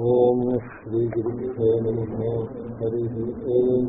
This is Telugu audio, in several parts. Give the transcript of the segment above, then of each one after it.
ఓం శ్రీ గురుభ్యో నమ. హరి ఓం.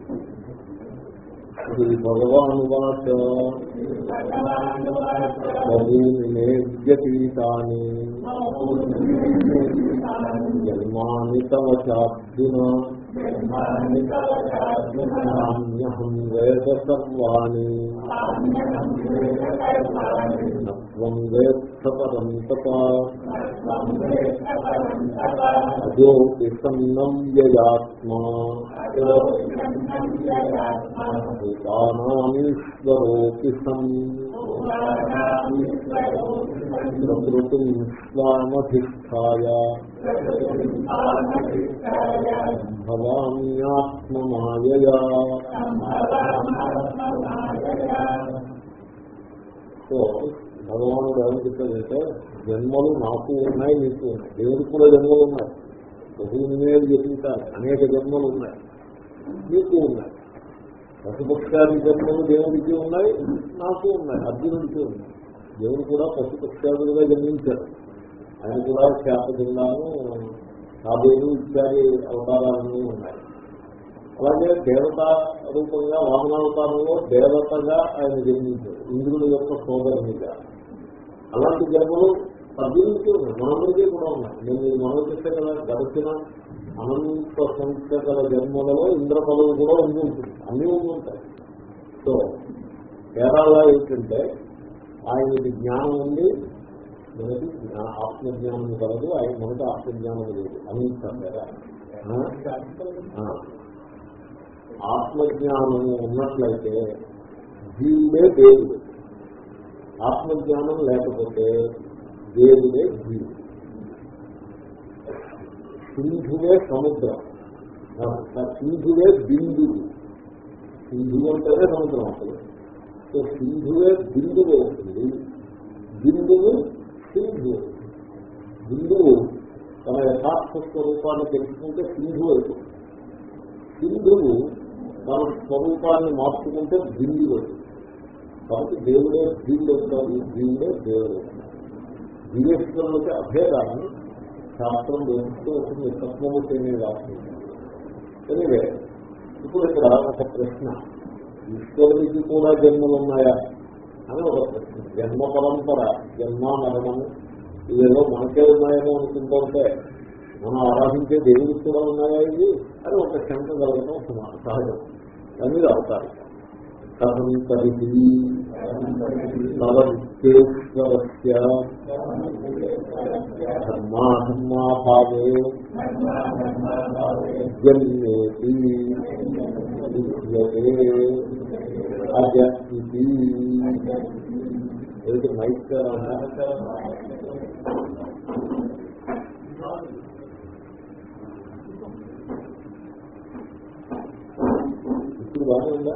శ్రీ భగవానువాచ బహూనిపీతాని జన్మాని తమ చార్జున నాణ్యహం వేద సర్వాణి నత్వం వేత్త పరం తప అజోపి సన్నం భూతానామీశ్వరోపి సన్ ప్రకృతిం భవామ్యాత్మమాయయా సో భగవానుడు ఏమని చెప్పాడంటే జన్మలు నాకు ఉన్నాయి నీకు ఉన్నాయి. దేవుడికి కూడా జన్మలు ఉన్నాయి. బహువునే వ్యతీతాలు అనేక జన్మలు ఉన్నాయి. నీకు ఉన్నాయి. పశుపక్షాది జన్మలు దేవుడికి ఉన్నాయి నాకు ఉన్నాయి అర్జునుడికి ఉన్నాయి. దేవుడు కూడా పశుపక్షాదులుగా జన్మించారు ఆయన కూడా శాప జిల్లాను కాబేలు ఇత్యాది అవతారాలన్నీ ఉన్నాయి. అలాగే దేవత రూపంగా వామనావతారంలో దేవతగా ఆయన జన్మించారు ఇంద్రుడి యొక్క సోదరునిగా. అలాంటి జన్మలు పద్దెనిమిది ఉన్నాయి మనందరికీ కూడా ఉన్నాయి. నేను మనం చేస్తే కదా గడిచిన అనంత సంఖ్య గల జన్మలలో ఇంద్ర పదవి కూడా ఉండి ఉంటుంది. అన్నీ ఉండి ఉంటాయి. సో కేరళ ఏంటంటే ఆయనకి జ్ఞానం ఉంది. మనకి ఆత్మజ్ఞానం కలదు. ఆయన మనకి ఆత్మజ్ఞానం లేదు. అంటారా ఆత్మజ్ఞానం ఉన్నట్లయితే జీవుడే దేవుడు. ఆత్మజ్ఞానం లేకపోతే దేవుడే జీవుడు. సింధువే సముద్రం సింధువే బిందువు సింధువు అంటేనే సముద్రం అసలు సో సింధువే బిందువు అవుతుంది బిందువు సింధువు బిందువు తన యథార్థ స్వరూపాన్ని తెలుసుకుంటే సింధువు అవుతుంది సింధువు తన స్వరూపాన్ని మార్చుకుంటే బిందువు అవుతుంది కాబట్టి దేవుడే జీవుడు అవుతాడు జీవుడే దేవుడు జీవేశ్వరులకి అభేదాన్ని శాస్త్రం వేస్తూ వస్తుంది తత్వమూర్తి అనేది రాస్తుంది ఎనివే ఇప్పుడు ఇక్కడ ఒక ప్రశ్న. ఈశ్వరుడికి కూడా జన్మలు ఉన్నాయా? అని ఒక ప్రశ్న. జన్మ పరంపర జన్మ మరణము ఇదేదో మనకే ఉన్నాయేమో అనుకుంటుంటే మనం ఆరాధించే దేవుడికి కూడా ఉన్నాయా ఇది అని ఒక శంక కలగడం సహజం. దాని మీద అవతారం కథం తరిగి ధర్మాధర్మాభావే జన్మేతి విద్యతే ఏది మైక్ ఇప్పుడు బాగానే ఉందా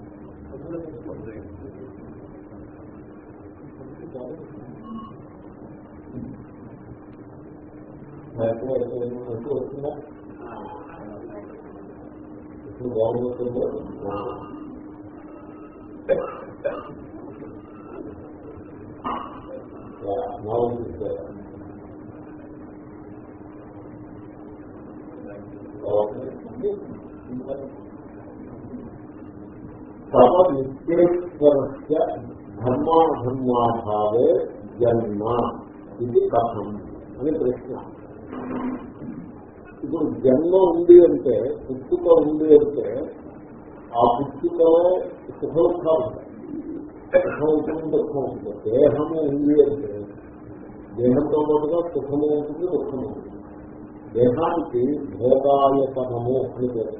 ఎక్కువ వస్తుందా? ఇప్పుడు బాగుంటుందో ఓకే. తమ నిత్యేశ్వరస్య ధర్మాధర్మాభావే జన్మ ఇది కథం అని ప్రశ్న. ఇప్పుడు జన్మ ఉంది అంటే పుట్టుక ఉంది అంటే ఆ పుట్టుకలో సుఖ దుఃఖాలు ఉంటాయి. సుఖం ఉంటుంది దుఃఖం ఉంటుంది. దేహము ఉంది అంటే దేహంతో పాటుగా సుఖము ఉంటుంది దుఃఖము ఉంటుంది. దేహానికి భోగాయతనము అని పేరు.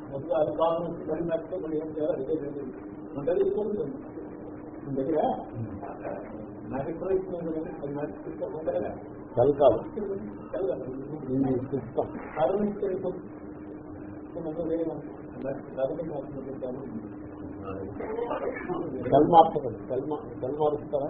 మారుతారు సెల్ ఉందా మీ దగ్గర సెల్ మారిస్తే తప్పదు సెల్ కాదు. ఈ సిస్టమ్. సెల్ మార్చకండి సెల్ మా- సెల్ మారుస్తారా?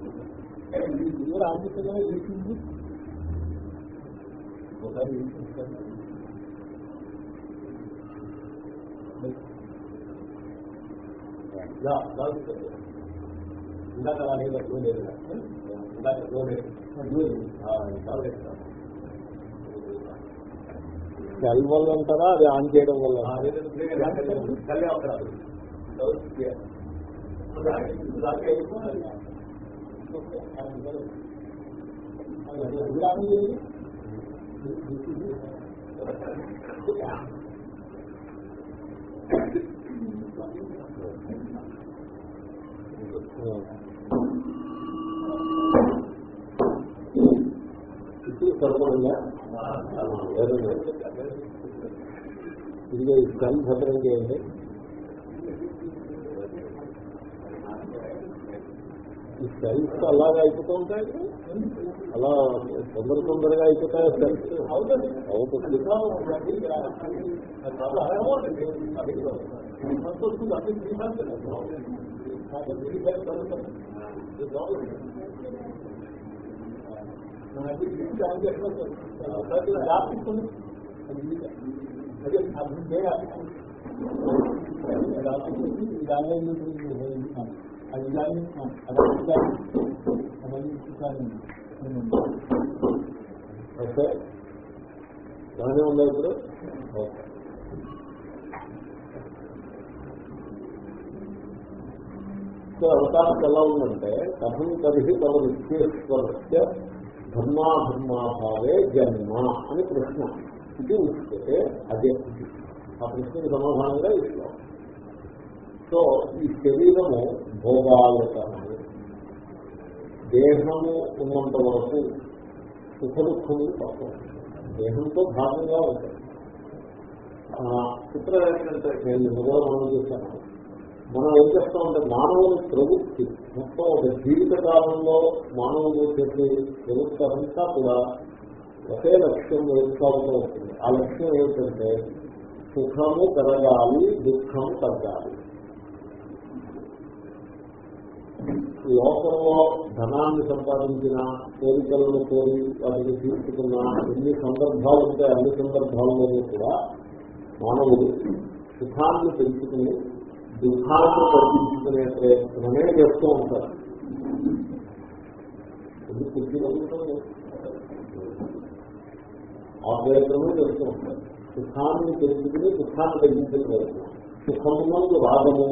ఇందాక అలా లేదు అట్లా లేదు ఇందాక అట్లా లేదు. ఆ, చాలా సెల్ వల్ల అంటారా అది ఆన్ చేయడం వల్ల సెల్ అవసరాలు ఇదిగో ఈ సెల్ భద్రం చేయండి. ఈ సెల్స్ అలాగే అయిపోతూ ఉంటాయి అలా తొందర తొందరగా అయిపోతాయి సెల్స్ అవుతుంది అవుతుంది ఓకే బాగానే ఉందా ఇప్పుడు ఓకే సో అవతారం ఎలా ఉందంటే కథం తరిహి తమ నిత్యేశ్వరస్య ధర్మాధర్మాభావే జన్మ అని ప్రశ్న ఇది ఉచితే అదే. ఆ ప్రశ్నకి సమాధానంగా ఇస్తాం. సో ఈ శరీరము భోగాలకరము దేహము ఉన్నంత వరకు సుఖ దుఃఖములు తప్పవు దేహంతో భాగంగా ఉంటాయి. ఆ, చిత్రం ఏంటంటే నేను నిన్న మనం చేశాను. మనం ఏం చేస్తామంటే మానవుని ప్రవృత్తి. మొత్తం ఒక జీవిత కాలంలో మానవులు చేసే ప్రవృత్తి అంతా కూడా ఒకే లక్ష్యం ఎదుర్కోవడం ఉంటుంది. ఆ లక్ష్యం ఏమిటంటే సుఖము పెరగాలి దుఃఖము తగ్గాలి లోకంలో ధనాన్ని సంపాదించిన కోరికలను కోరి వాటిని తీసుకున్న ఎన్ని సందర్భాలు ఉంటాయి అన్ని సందర్భాల్లోనూ కూడా మానవుడు సుఖాన్ని పెంచుకుని దుఃఖాన్ని తగ్గించుకునే ప్రయత్నమే చేస్తూ ఉంటారు ఆ ప్రయత్నమే చేస్తూ ఉంటారు సుఖాన్ని పెంచుకుని దుఃఖాన్ని తగ్గించే ప్రయత్నం. సుఖము రాగము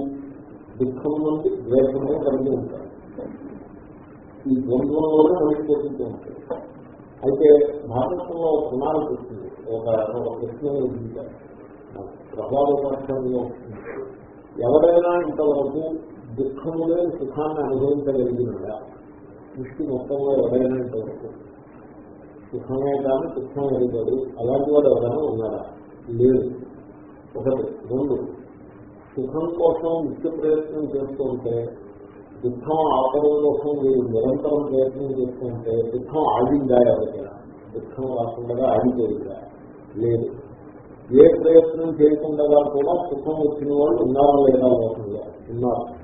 దుఃఖం నుండి ద్వేషము కలిగి ఉంటారు ఈ ద్వంద్వంలోనే మనిషి పోతుంటూ ఉంటాడు అయితే భారతంలో ఒక ప్రణాళిక వస్తుంది ఒక ఒక ప్రశ్న ప్రభావపక్షంలో ఎవరైనా ఇంతవరకు దుఃఖము లేని సుఖాన్ని అనుభవించగలిగినదా దృష్టి మొత్తంలో ఎవరైనా ఇంతవరకు సుఖమే కానీ దుఃఖం ఎదుగుతాడు అలాంటి వాడు ఎవరైనా ఉన్నారా? లేదు ఒకటి. రెండు. సుఖం కోసం నిత్య ప్రయత్నం చేస్తుంటే దుఃఖం ఆపడం కోసం మీరు నిరంతరం ప్రయత్నం చేస్తుంటే దుఃఖం ఆగిందా ఎవరికైనా? దుఃఖం రాకుండా ఆగిపోయిందా? లేదు. ఏ ప్రయత్నం చేయకుండా కూడా సుఖం వచ్చిన వాళ్ళు ఉన్నారా లేదా లోకంలో ఉన్నారు.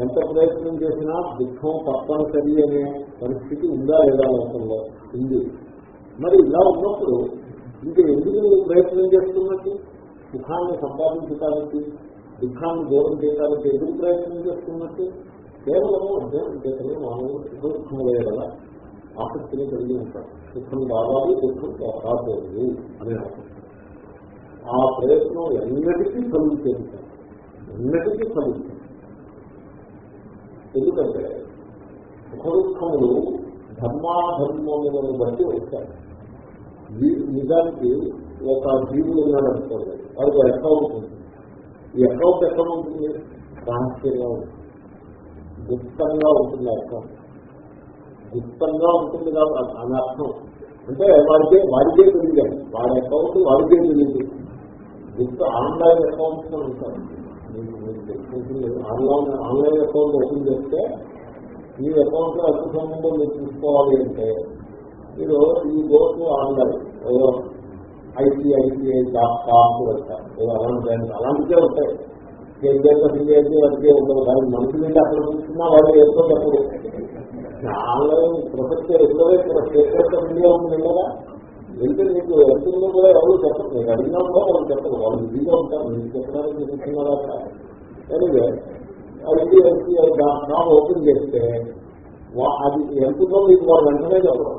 ఎంత ప్రయత్నం చేసినా దుఃఖం తప్పనిసరి అనే పరిస్థితి ఉందా లేదా లోకంలో ఉంది. మరి ఇలా ఉన్నప్పుడు ఇంకా ఎందుకు ప్రయత్నం చేస్తున్నట్టు? సుఖాన్ని సంపాదించడానికి దుఃఖాన్ని దూరం చేయడానికి ఎదురు ప్రయత్నం చేస్తున్నట్టు కేవలము అధ్యయనం చేతనే మానవుడు సుఖం లేదలా ఆసక్తిని కలిగి ఉంటారు దుఃఖం రావాలి దుఃఖం రాకూడదు అనే ఆసక్తి. ఆ ప్రయత్నం ఎన్నటికీ ఫలించేది. ఎన్నటికీ ఫలించేది. ఎందుకంటే సుఖదుఖములు ధర్మాధర్మములను బట్టి వచ్చాయి నిజానికి ఒక జీవులు ఉన్నాడు ఉన్నాడనుకోండి వాడికి అకౌంట్ ఉంటుంది? ఈ అకౌంట్ ఎక్కడ ఉంటుంది. రహస్యంగా ఉంటుంది గుప్తంగా ఉంటుంది అకౌంట్ గుప్తంగా ఉంటుంది కాబట్టి అని అర్థం. అంటే వాడికే వాడికే తెలియదు. వాడి అకౌంట్ వాడికే తెలియదు. గుప్త ఆన్లైన్ అకౌంట్స్ అని ఉంటారు ఆన్లైన్ ఆన్లైన్ అకౌంట్ ఓపెన్ చేస్తే ఈ అకౌంట్లో ఎంత సంబంధం మీరు చూసుకోవాలి అంటే మీరు ఈ go to online ICICI dot com వెళ్తారు ఏదో అలాంటి అలాంటిదే ఉంటాయి కేంద్ర సింగేది అదిగే ఉండదు. కానీ మనుషులు ఏంటి అక్కడ చూస్తున్నా వాళ్ళు ఎంతో చెప్పదు ఆన్లైన్ ప్రొఫెసర్ ఎప్పుడో స్టేట్ ఇండియా ఉంది కదా. వెళ్తే మీకు ఎంతుందో కూడా ఎవరు చెప్పరు. మీకు అడిగినా కూడా వాళ్ళు చెప్పరు. వాళ్ళు బిజీగా ఉంటారు. మీకు చెప్పడానికి మీరు ఇస్తున్నారా anyway IDSC dot com open చేస్తే అది ఎంతుందో మీకు వాళ్ళు వెంటనే చెప్పరు.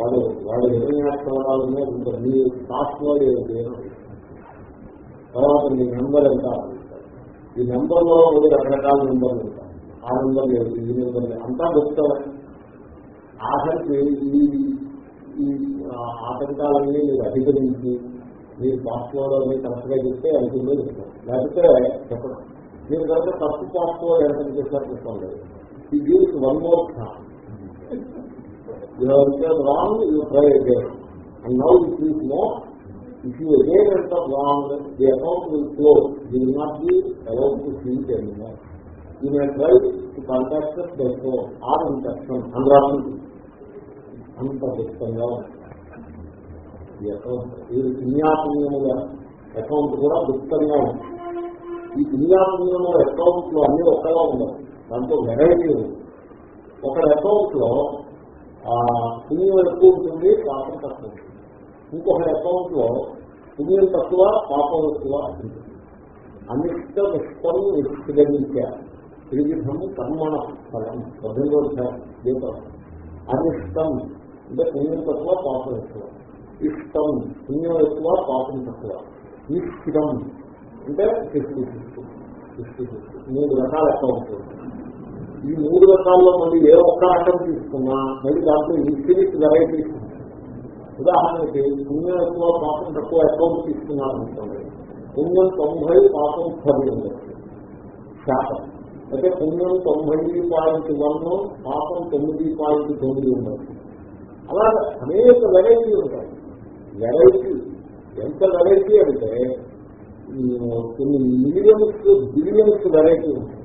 వాళ్ళు వాళ్ళు ఎన్ని క్షణాలనే మీ పాస్వర్డ్లో తర్వాత మీ నెంబర్ ఎంత? ఈ నెంబర్లో మూడు రకరకాల నెంబర్లు ఉంటాయి. ఆ నెంబర్ లేదు ఈ నెంబర్ అంతా చెప్తారా ఆఖరికి ఈ ఈ ఆటంకాలన్నీ మీరు అధిగమించి మీరు పాస్వర్డ్ అన్ని కరెక్ట్గా చెప్తే అనుకుందో చెప్తారు. లేకపోతే చెప్పడం మీరు కనుక తప్పు పాస్వర్డ్ ఎంత చేశారు చెప్పండి. ఈ gives one more chance you have said wrong, you try again. And now if you know, if you again enter wrong, the account will close. You will not be allowed to see it anymore. You may try to contact us by phone or in person. Unwrapping. అంత దుఃఖంగా ఈ అకౌంట్ ఈ పుణ్యాపుణ్యముల అకౌంట్ కూడా దుఃఖంగా ఉంది ఈ పుణ్యాపుణ్యముల అకౌంట్లో అన్ని ఒక్కగా ఉండవు దాంట్లో వెరైటీ ఉంది ఒక అకౌంట్లో పుణ్యం ఎక్కువ ఉంటుంది పాపం తక్కువ ఉంటుంది. ఇంకొక అకౌంట్లో పుణ్యం తక్కువ పాపం ఎక్కువ ఉంటుంది అనిష్టం ఇష్టం నిష్క్రమించారు త్రివిధము కర్మణ ఫలం పద్దెనిమిదో దీపం. అనిష్టం అంటే పుణ్యం తక్కువ పాపం ఎక్కువ. ఇష్టం పుణ్యం ఎక్కువ పాపం తక్కువ. నిష్ఠితం అంటే ఫిఫ్టీ ఫిఫ్టీ. Fifty fifty. మూడు రకాల అకౌంట్లు. ఈ మూడు రకాల్లో మళ్ళీ ఏ ఒక్క రకం తీసుకున్నా మళ్ళీ దాంట్లో ఇన్ఫినిట్ వెరైటీస్ ఉన్నాయి. ఉదాహరణకి పుణ్యం ఎక్కువ పాపం తక్కువ అకౌంట్ తీసుకున్నారనుకోండి పుణ్యం తొంభై పాపం పది ఉండొచ్చు శాతం అయితే పుణ్యం తొంభై పాయింట్ వన్ పాపం తొమ్మిది పాయింట్ తొమ్మిది ఉండొచ్చు అలా అనేక వెరైటీ ఉంటాయి. వెరైటీ ఎంత వెరైటీ అంటే కొన్ని మిలియన్స్ బిలియన్స్ వెరైటీ ఉంటాయి.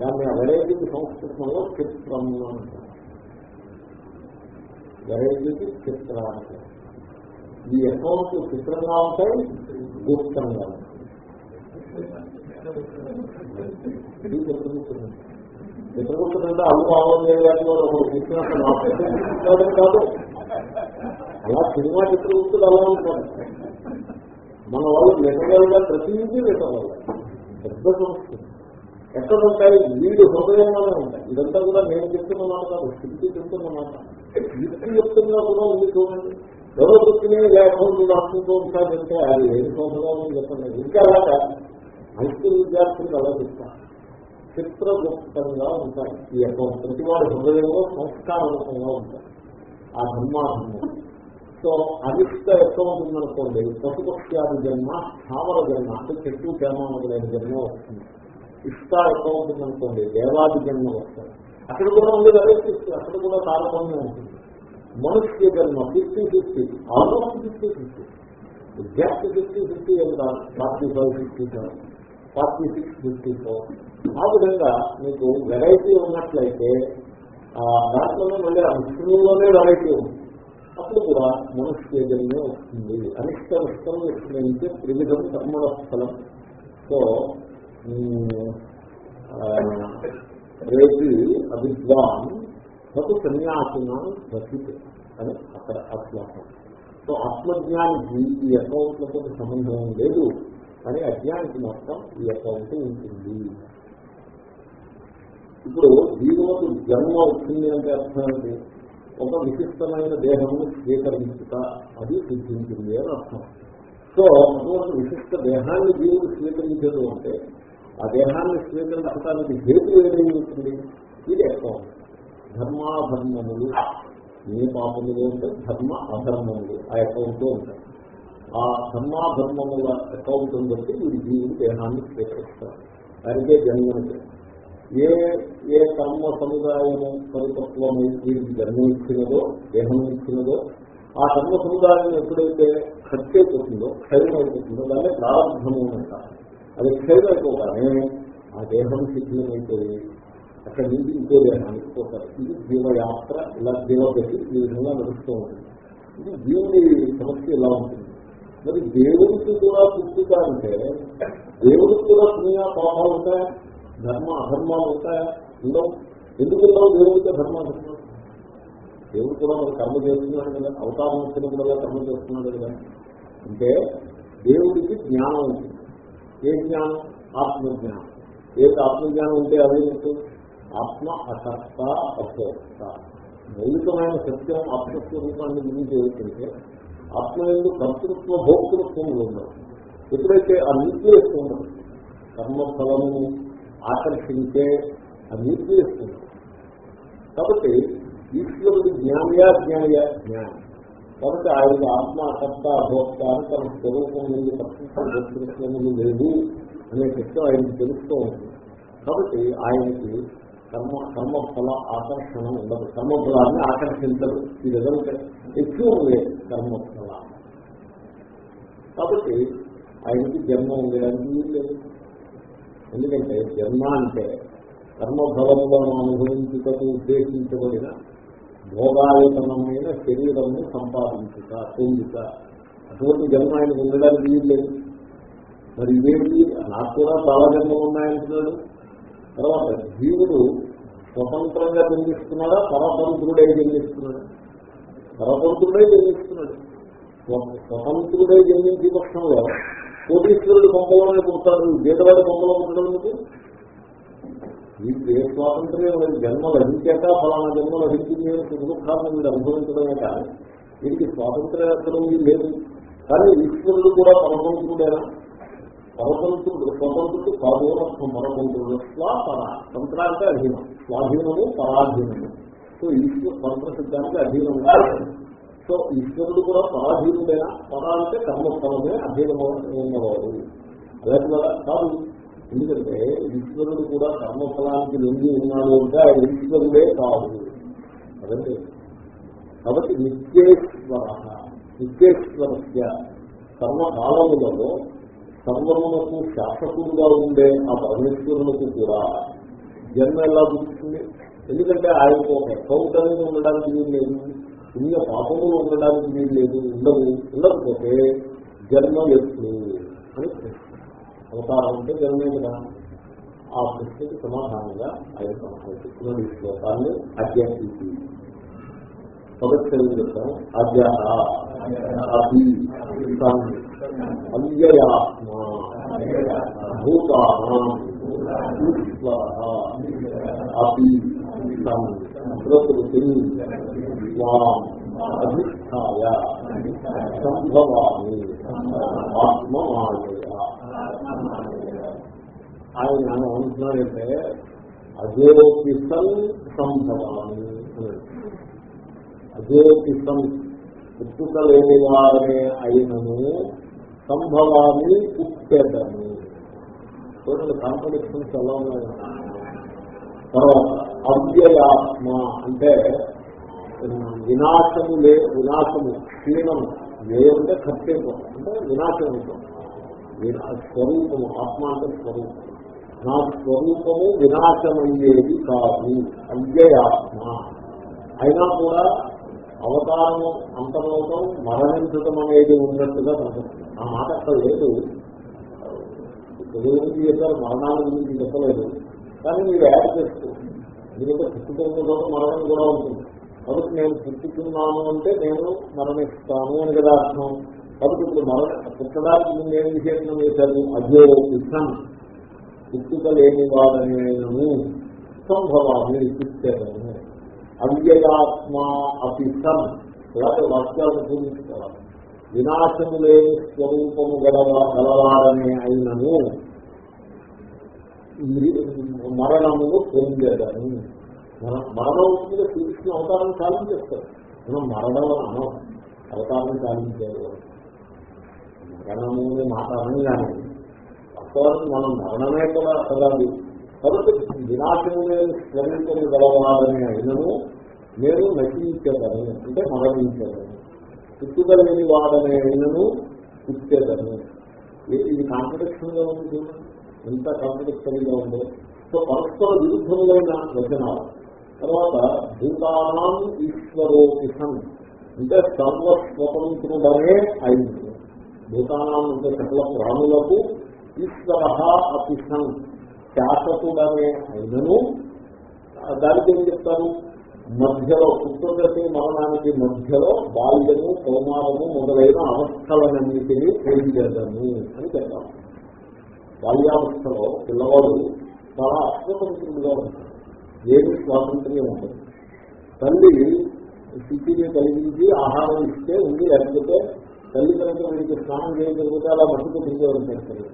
దాన్ని ఆ వెరైటీకి సంస్కృతంలో చిత్రం అంటారు. వెరైటీకి చిత్ర అంటారు. ఈ అకౌంట్ చిత్రంగా ఉంటాయి గుప్తంగా ఉంటాయి. అల్లు కాదు అలా సినిమా చిత్రగుప్తులు అలా ఉంటారు. మన వాళ్ళు లెక్కగలగా ప్రతిదీ లెక్కగలగా పెద్ద సంస్కృతి. ఎక్కడ ఉంటాయి వీడు హృదయంలోనే ఉంటాయి. ఇదంతా కూడా నేను చెప్తున్న మాట కాదు స్థితి చెప్తున్న మాట. యుక్తియుక్తంగా కూడా ఉంది చూడండి. ఎవరో వృత్తిని లేకుండా రాసుకుంటూ ఉంటారంటే అది ఏది సోదరం చెప్పండి. ఇంకా అలాగా? హై విద్యార్థులకు అలా చెప్తాను చిత్రగుప్తంగా ఉంటాయి. ఈ యొక్క ప్రతి వాడి హృదయంలో సంస్కారవంతంగా ఉంటాయి. ఆ ధర్మాధర్మం. సో అనిష్ట ఎక్కడ ఉంటుందనుకోండి పశుపక్ష్యాది జన్మ స్థావర జన్మ అంటే చెట్టు చేమ మొదలైన జన్మ వస్తుంది. ఇష్ట ఎక్కువ ఉంటుందనుకోండి దేవాది జన్మ వస్తారు అక్కడ కూడా ఉంది అదే సృష్టి అక్కడ కూడా తారతమ్యం ఉంటుంది. మనుష్య జన్మ fifty fifty almost fifty fifty exact fifty fifty ఏం కాదు forty five fifty seven forty six fifty four. ఆ విధంగా మీకు వెరైటీ ఉన్నట్లయితే ఆ దాంట్లోనే మళ్ళీ ఆ విష్ణువులోనే వెరైటీ ఉంది. అప్పుడు కూడా మనుష్య జన్మే వస్తుంది. అనిష్టం ఇష్టం విష్ణుంటే త్రివిధం కర్మల స్థలం సో రేపు అవిద్వాన్ తదు సన్యాసిన రచిత అని అక్కడ అశ్వాసం సో ఆత్మజ్ఞానికి ఈ అకౌంట్లతో సంబంధం లేదు కానీ అజ్ఞానికి మాత్రం ఈ అకౌంట్ ఉంటుంది. ఇప్పుడు జీవకు జన్మ వచ్చింది అంటే అర్థం ఏంటి? ఒక విశిష్టమైన దేహము స్వీకరించుట అది సిద్ధించింది అని అర్థం. సో అటువంటి విశిష్ట దేహాన్ని జీవుడు స్వీకరించదు అంటే ఆ దేహాన్ని స్వీకరించడానికి హేతు ఏదైతుంది ఇది అకౌంట్ ధర్మాధర్మములు. ఏ పాపములు అంటే ధర్మ అధర్మములు. ఆ అకౌంట్లో ఉంటాయి. ఆ ధర్మాధర్మముల అకౌంట్ బట్టి వీడి జీవుడు దేహాన్ని స్వీకరిస్తారు. దానికే జన్మని ఏ ఏ కర్మ సముదాయము పరిపక్వమై వీరికి జన్మనిచ్చినదో దేహం ఇచ్చినదో ఆ కర్మ సముదాయం ఎప్పుడైతే ఖర్చు అయిపోతుందో క్షయం అయిపోతుందో దాన్ని ప్రారంభము అంటారు. అది క్షయం అయిపోగానే ఆ దేహం అయితే అక్కడి నుంచి ఇంకో దేహానికి పోతారు. ఇది జీవయాత్ర ఇలా జీవగతి ఈ విధంగా నడుస్తూ ఉంటుంది. ఇది జీవుని సమస్య ఇలా ఉంటుంది. మరి దేవుడికి కూడా పుట్టుక అంటే దేవుడికి కూడా పుణ్య పాపాలు ఉంటాయా? ధర్మ అధర్మాలు ఉంటాయా? ఉండవు. ఎందుకు ఉండవు దేవుడికి ధర్మాధర్మాలు దేవుడు కూడా మన కర్మ చేస్తున్నాడు కదా. అవతారం వచ్చినప్పుడు కూడా కర్మ చేస్తున్నాడు కదా? అంటే దేవుడికి జ్ఞానం ఉంటుంది. ఏ జ్ఞానం? ఆత్మజ్ఞానం. ఏది ఆత్మజ్ఞానం ఉంటే అదే ఉంటుంది ఆత్మ అసత్త అసత్త మౌలికమైన సత్యం ఆత్మస్వరూపాన్ని గురించి ఏమిటంటే ఆత్మ ఎందు కర్తృత్వ భోక్తృత్వములు ఉండవు ఎప్పుడైతే ఆ న్యూక్లియస్ ఉండదు కర్మఫలము ఆకర్షించే ఆ న్యూక్లియస్ ఉండదు కాబట్టి ఈశ్వరుడు జ్ఞానయా జ్ఞానయా? జ్ఞానం. కాబట్టి ఆయన ఆత్మ కర్త భోక్త అని తన స్వరూపం నుండి కర్తృత్వములు లేదు అనే సత్యం ఆయనకు తెలుస్తూ ఉంది కాబట్టి ఆయనకి కర్మ కర్మఫల ఆకర్షణ ఉండదు. కర్మఫలాన్ని ఆకర్షించదు. ఈ రిజల్ట్ ఎక్కువ లేదు కర్మఫల కాబట్టి ఆయనకి జన్మ ఉండడానికి లేదు. ఎందుకంటే జన్మ అంటే కర్మఫలంలో అనుభవించుటకు ఉద్దేశించబడిన భోగాయతనమైన శరీరము సంపాదించుట పొందుట. అటువంటి జన్మ ఆయన ఉండడానికి లేదు. మరి ఇదేంటి నాకు కూడా చాలా జన్మలు ఉన్నాయంటున్నాడు తర్వాత జీవుడు స్వతంత్రంగా జన్మిస్తున్నాడా? పరతంత్రుడే జన్మిస్తున్నాడు? పరతంత్రుడే జన్మిస్తున్నాడు. స్వతంత్రుడే జన్మించే పక్షంలో కోటీశ్వరుడు కొంపలోనే పుడతాడు. గీతవాడి కొంపలో ఉండడం ఎందుకు? వీరికి ఏ స్వాతంత్ర్యం? లేదు జన్మ లభించాక ఫలానా జన్మ లభించింది అని మీరు అనుభవించడమే కానీ వీరికి స్వాతంత్ర్యం ఎక్కడం లేదు. కానీ ఈశ్వరుడు కూడా పరతంత్రుడేనా పరతంత్రుడు స్వతంత్రుడు కాదు అర్థం పరతంత్రుడు స్వా తంత్ర అంటే అధీనం. స్వాధీనము పరాధీనము. సో ఈశ్వర పరమ సిద్ధానికి అధీనం సో ఈశ్వరుడు కూడా పరాధీనుడేనా? పర అంటే కర్మఫలమే అధీనము ఉన్నవాడు అదే కదా కాదు. ఎందుకంటే ఈశ్వరుడు కూడా కర్మఫలానికి లొంగి ఉన్నాడు అంటే ఆయన ఈశ్వరుడే కాదు. అదండి కాబట్టి నిత్యేశ్వర నిత్యేశ్వరస్య. సర్వకాలములలో సర్వమునకు శాసకుడుగా ఉండే ఆ పరమేశ్వరులకు కూడా జన్మ ఎలా గుర్తుంది? ఎందుకంటే ఆయనకు ఒక అకౌంట్ అనేది ఉండడానికి వీలు లేదు. పుణ్య పాపములు ఉండడానికి వీలు లేదు. ఉండవు. ఉండకపోతే జన్మ ఎప్పుడు అని ప్రశ్న. అవతారం ఉంటే జన్మే కదా. ఆ ప్రశ్నకి సమాధానంగా ఆయన సమాధానం చెప్తున్నాడు ఈ శ్లోకాన్ని అధ్యాత్మికి పవిత్రం చెప్తాం అవ్యయాత్మ భూతానం అపి ప్రకృతి అధిష్టాయ. సంభవామి. ఆత్మమాయ. ఆయన ఆయన ఏమంటున్నాడంటే అజోపిసల్ సంభవాన్ని అజోపిసం పుట్టుక లేని వారే అయినను సంభవాన్ని పుట్టెదను. చూడండి కాంపిటీషన్స్ ఎలా ఉన్నాయి? తర్వాత అవ్యయాత్మ అంటే వినాశము లే వినాశము క్షీణము లేదంటే ఖర్చు అయిపోతుంది. అంటే వినాశం అయిపోతుంది. అవుతుంది స్వరూపము ఆత్మ అంటే స్వరూపం నా స్వరూపము వినాశమయ్యేది కాదు అవ్యయాత్మ. అయినా కూడా అవతారం అంతర్లోకం మరణించడం అనేది ఉన్నట్టుగా కనిపిస్తుంది ఆ మాట అక్కడ లేదు. తెలుగు గురించి చెప్పారు? మరణాల గురించి చెప్పలేదు. కానీ మీరు యాడ్ చేస్తూ ఎందుకంటే పుట్టుకున్న మరణం కూడా ఉంటుంది. కాబట్టి నేను పుట్టుకున్నాను అంటే నేను మరణిస్తాను అని కదా అర్థం. కాబట్టి ఇప్పుడు మరణ పుట్టడానికి ముందు ఏం విశేషం చేశారు? అజో ఇష్టం పుట్టుక లేని వాడనేను సంభవాన్ని పుట్టాను అవ్యయాత్మ అపిసం ఇలాంటి వాక్యాలను పూజించుకోవాలి. వినాశము లేని స్వరూపము గడవ గలవాడనే అయినను మరణమును పొందేదాన్ని మరణం మీద శ్రీకృష్ణ అవతారం సాధించేస్తారు మనం మరణం అనం అవతారం సాధించారు ధనము మరణము మాట్లాడని కానీ వాస్తవానికి మనం మరణమే కూడా కదాలి కాబట్టి వినాశము లేని స్వరూపము గలవాలనే అయినను నేను నటించేదని అంటే మరణించేదని పుట్టుకలేని వాడనే అయినను పుట్టేదని. ఇది కాంట్రడిక్షన్గా ఉంది ఎంత కాంట్రడిక్టరీగా ఉందో. సో పరస్పర విరుద్ధములైన వచనాలు. తర్వాత భూతానం ఈశ్వరోపిషన్ అంటే సర్వస్వతంత్రుడనే అయింది. భూతానం సకల ప్రాణులకు ఈశ్వర అపిషన్ శాశ్వతుడనే అయినను. దానికి ఏం చెప్తారు? మధ్యలో పుత్రులకి మరణానికి మధ్యలో బాల్యము కౌమారము మొదలైన అవస్థలన్నింటినీ పోయించేదము అని చెప్తాము బాల్యావస్థలో పిల్లవాడు చాలా అస్వతంత్రుడుగా ఉంటాడు. ఏమి స్వాతంత్ర్యం ఉంటుంది తల్లి స్థితిని కలిగించి ఆహారం ఇస్తే ఉంది లేకపోతే తల్లి కనుక వీడికి స్నానం చేయగలిగితే అలా మట్టుకు తిరిగేవారు చేస్తారు.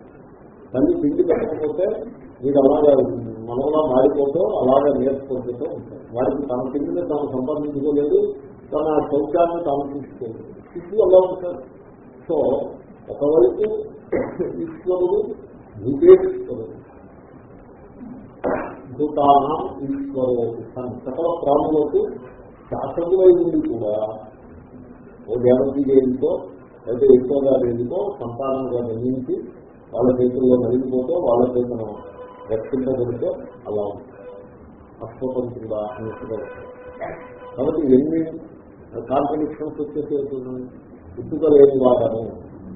తల్లి పిండి పెట్టకపోతే వీడు అలాగే మనలా మారిపోతూ అలాగే నేర్చుకుంటూ ఉంటారు వారికి తన పిండిని తాను సంపాదించుకోలేదు తన శౌచాన్ని తాను తీసుకోలేదు. శిశువు అలా ఉంటారు. సో ఒకవైపు ఈశ్వరుడు భూతేశ్వరుడు భూతానం ఈశ్వరు సకల ప్రాణులకు శాసకులై కూడా. ఓ దేవతీ దేవితో అయితే ఎక్కువగా ఎందుకో సంతానంగా నిర్మించి వాళ్ళ చేతుల్లో నలిగిపోతే వాళ్ళ చేతులను రక్షించబడితే అలా ఉంటుంది అస్వతంత్రుడా అన్నట్టుగా కాబట్టి ఎన్ని కాంట్రడిక్షన్స్ వచ్చేసి పుట్టుక లేని వాడను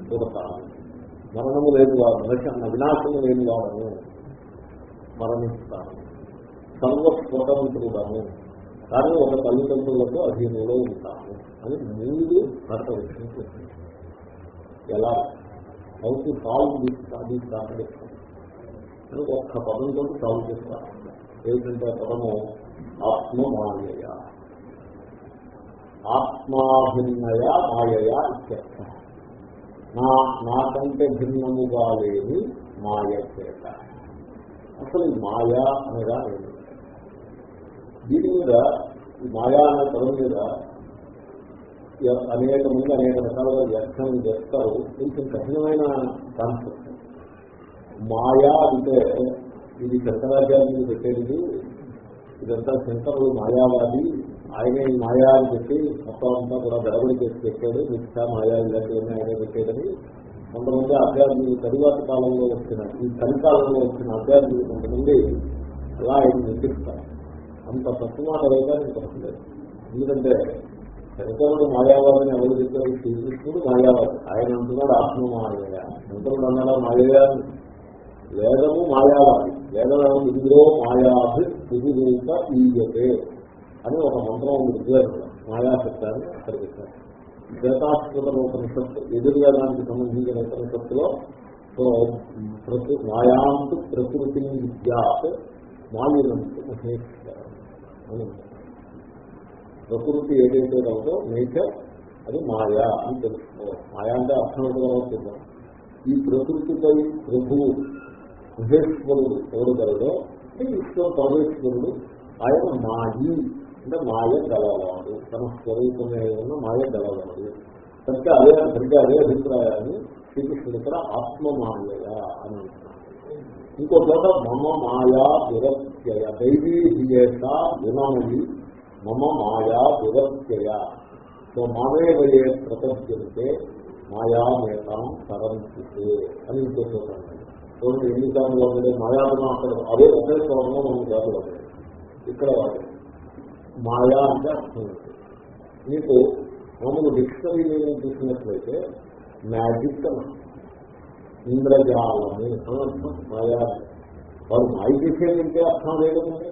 పుడతాను మరణము లేని వాడు వినాశము లేని వాడను మరణిస్తాను సర్వస్వతంత్రుడము కానీ ఒక తల్లిదండ్రులతో అధీనంలో ఉంటాను అని మూడు కాంట్రడిక్షన్స్ వచ్చింది ఎలా? How to solve this these contradiction అని ఒక్క పదంతో సాల్వ్ చేస్తారు ఏమిటంటే పదము ఆత్మ మాయ ఆత్మాభిన్నయ మాయ ఇత్యర్థ. నా నాకంటే భిన్నముగా లేని మాయ చేత. అసలు ఈ మాయ అనగా లేదు దీని మీద ఈ మాయా అనే పదం మీద అనేక మంది అనేక రకాలుగా వ్యాఖ్యానం చేస్తారు. కొంచెం కఠినమైన కాన్సెప్ట్. మాయా అంటే ఇది శంకరాచార్యులు పెట్టేది. ఇదంతా శంకరుడు మాయావాది. ఆయనే మాయా అని చెప్పి మొత్తం అంతా కూడా గడబడి చేసి పెట్టాడు. మిగతా మాయా ఇలాంటివన్నీ ఆయనే పెట్టేదని. కొంతమంది అభ్యర్థులు తరువాత కాలంలో వచ్చిన ఈ చలికాలంలో వచ్చిన అభ్యర్థులు కొంతమంది అలా ఆయన నిందిస్తారు అంత తక్కువ మాట వేయడానికి ఎందుకంటే శంకరుడు మాయావాదిని ఎవరు చెప్పారు? శ్రీకృష్ణుడు మాయావాది. ఆయన అంటున్నాడు ఆత్మ మాయా శంకరుడు అన్నాడా? మాయా వేదము మాయావాది. వేదం ఇందులో మాయాభి పురురూప ఈయతే అని ఒక మంత్రం ఉంది ఋగ్వేదంలో మాయా శబ్దాన్ని అక్కడ పెట్టారు శ్వేతాస్పృత ఉపనిషత్తు ఎదురుగా దానికి సంబంధించిన ఉపనిషత్తులో ప్రతి మాయాంతు ప్రకృతి విద్యాత్ మాలినంతు మహేశ్వరం అని ప్రకృతి ఏదైతే కలదో నేచర్ అది మాయా అని తెలుసుకోవాలి. మాయా అంటే అర్థం చూద్దాం. ఈ ప్రకృతిపై ప్రభువు మహేశ్వరుడు ఎవరు కలదో ఈశ్వర పరమేశ్వరుడు. ఆయన మాయి అంటే మాయ గలవాడు. తన స్వరూపమే ఉన్న మాయ గలవాడు. కనుక అదే సరిగ్గా అదే అభిప్రాయాన్ని శ్రీకృష్ణుడు ఇక్కడ ఆత్మ మాయ అని ఇంకో చోట మమ మాయా దురత్యయ దైవీ హియేత గుణమయి మమ మాయా దురత్యయ సో మామేవయే ప్రపంచంటే మాయామేతాం తరంతితే అని ఇంకో చూడండి ఎన్ని కాలంలో ఉండే మాయాగుణం అక్కడ అదే ఒకే శ్లోకంలో మనం కాదు ఇక్కడ మాయా అంటే అర్థం మీకు మామూలు డిక్షనరీ నేను చూసినట్లయితే మ్యాజిక్ అని ఇంద్రజాలము అని అర్థం. మాయా వాడు మాయ చేసేది ఇంకే అర్థం లేదండి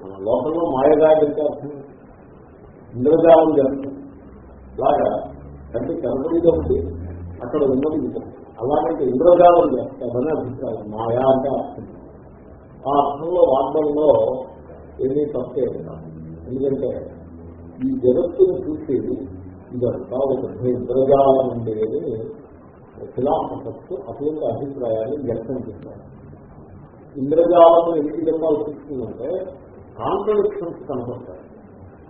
మన లోకంలో మాయగా అంటే అర్థం ఇంద్రజాలం జరుగుతుంది. అలాగా? అంటే కనపడేది ఉంది అక్కడ ఉన్నది అలాగంటే ఇంద్రజాలం చేస్తామని అభిప్రాయం. మాయా అంటే అర్థం. ఆ అర్థంలో వాడడంలో ఏమీ తప్పే ఎందుకంటే ఈ జగత్తును చూసి ఇదంతా ఒక ఇంద్రజాలం ఉండేది. ఫిలాసఫర్స్ అటువంటి అభిప్రాయాన్ని వ్యక్తం చేశారు. ఇంద్రజాలం ఎందుకు చెప్పాల్సి వస్తుందంటే కాంట్రడిక్షన్స్ కనపడతాయి.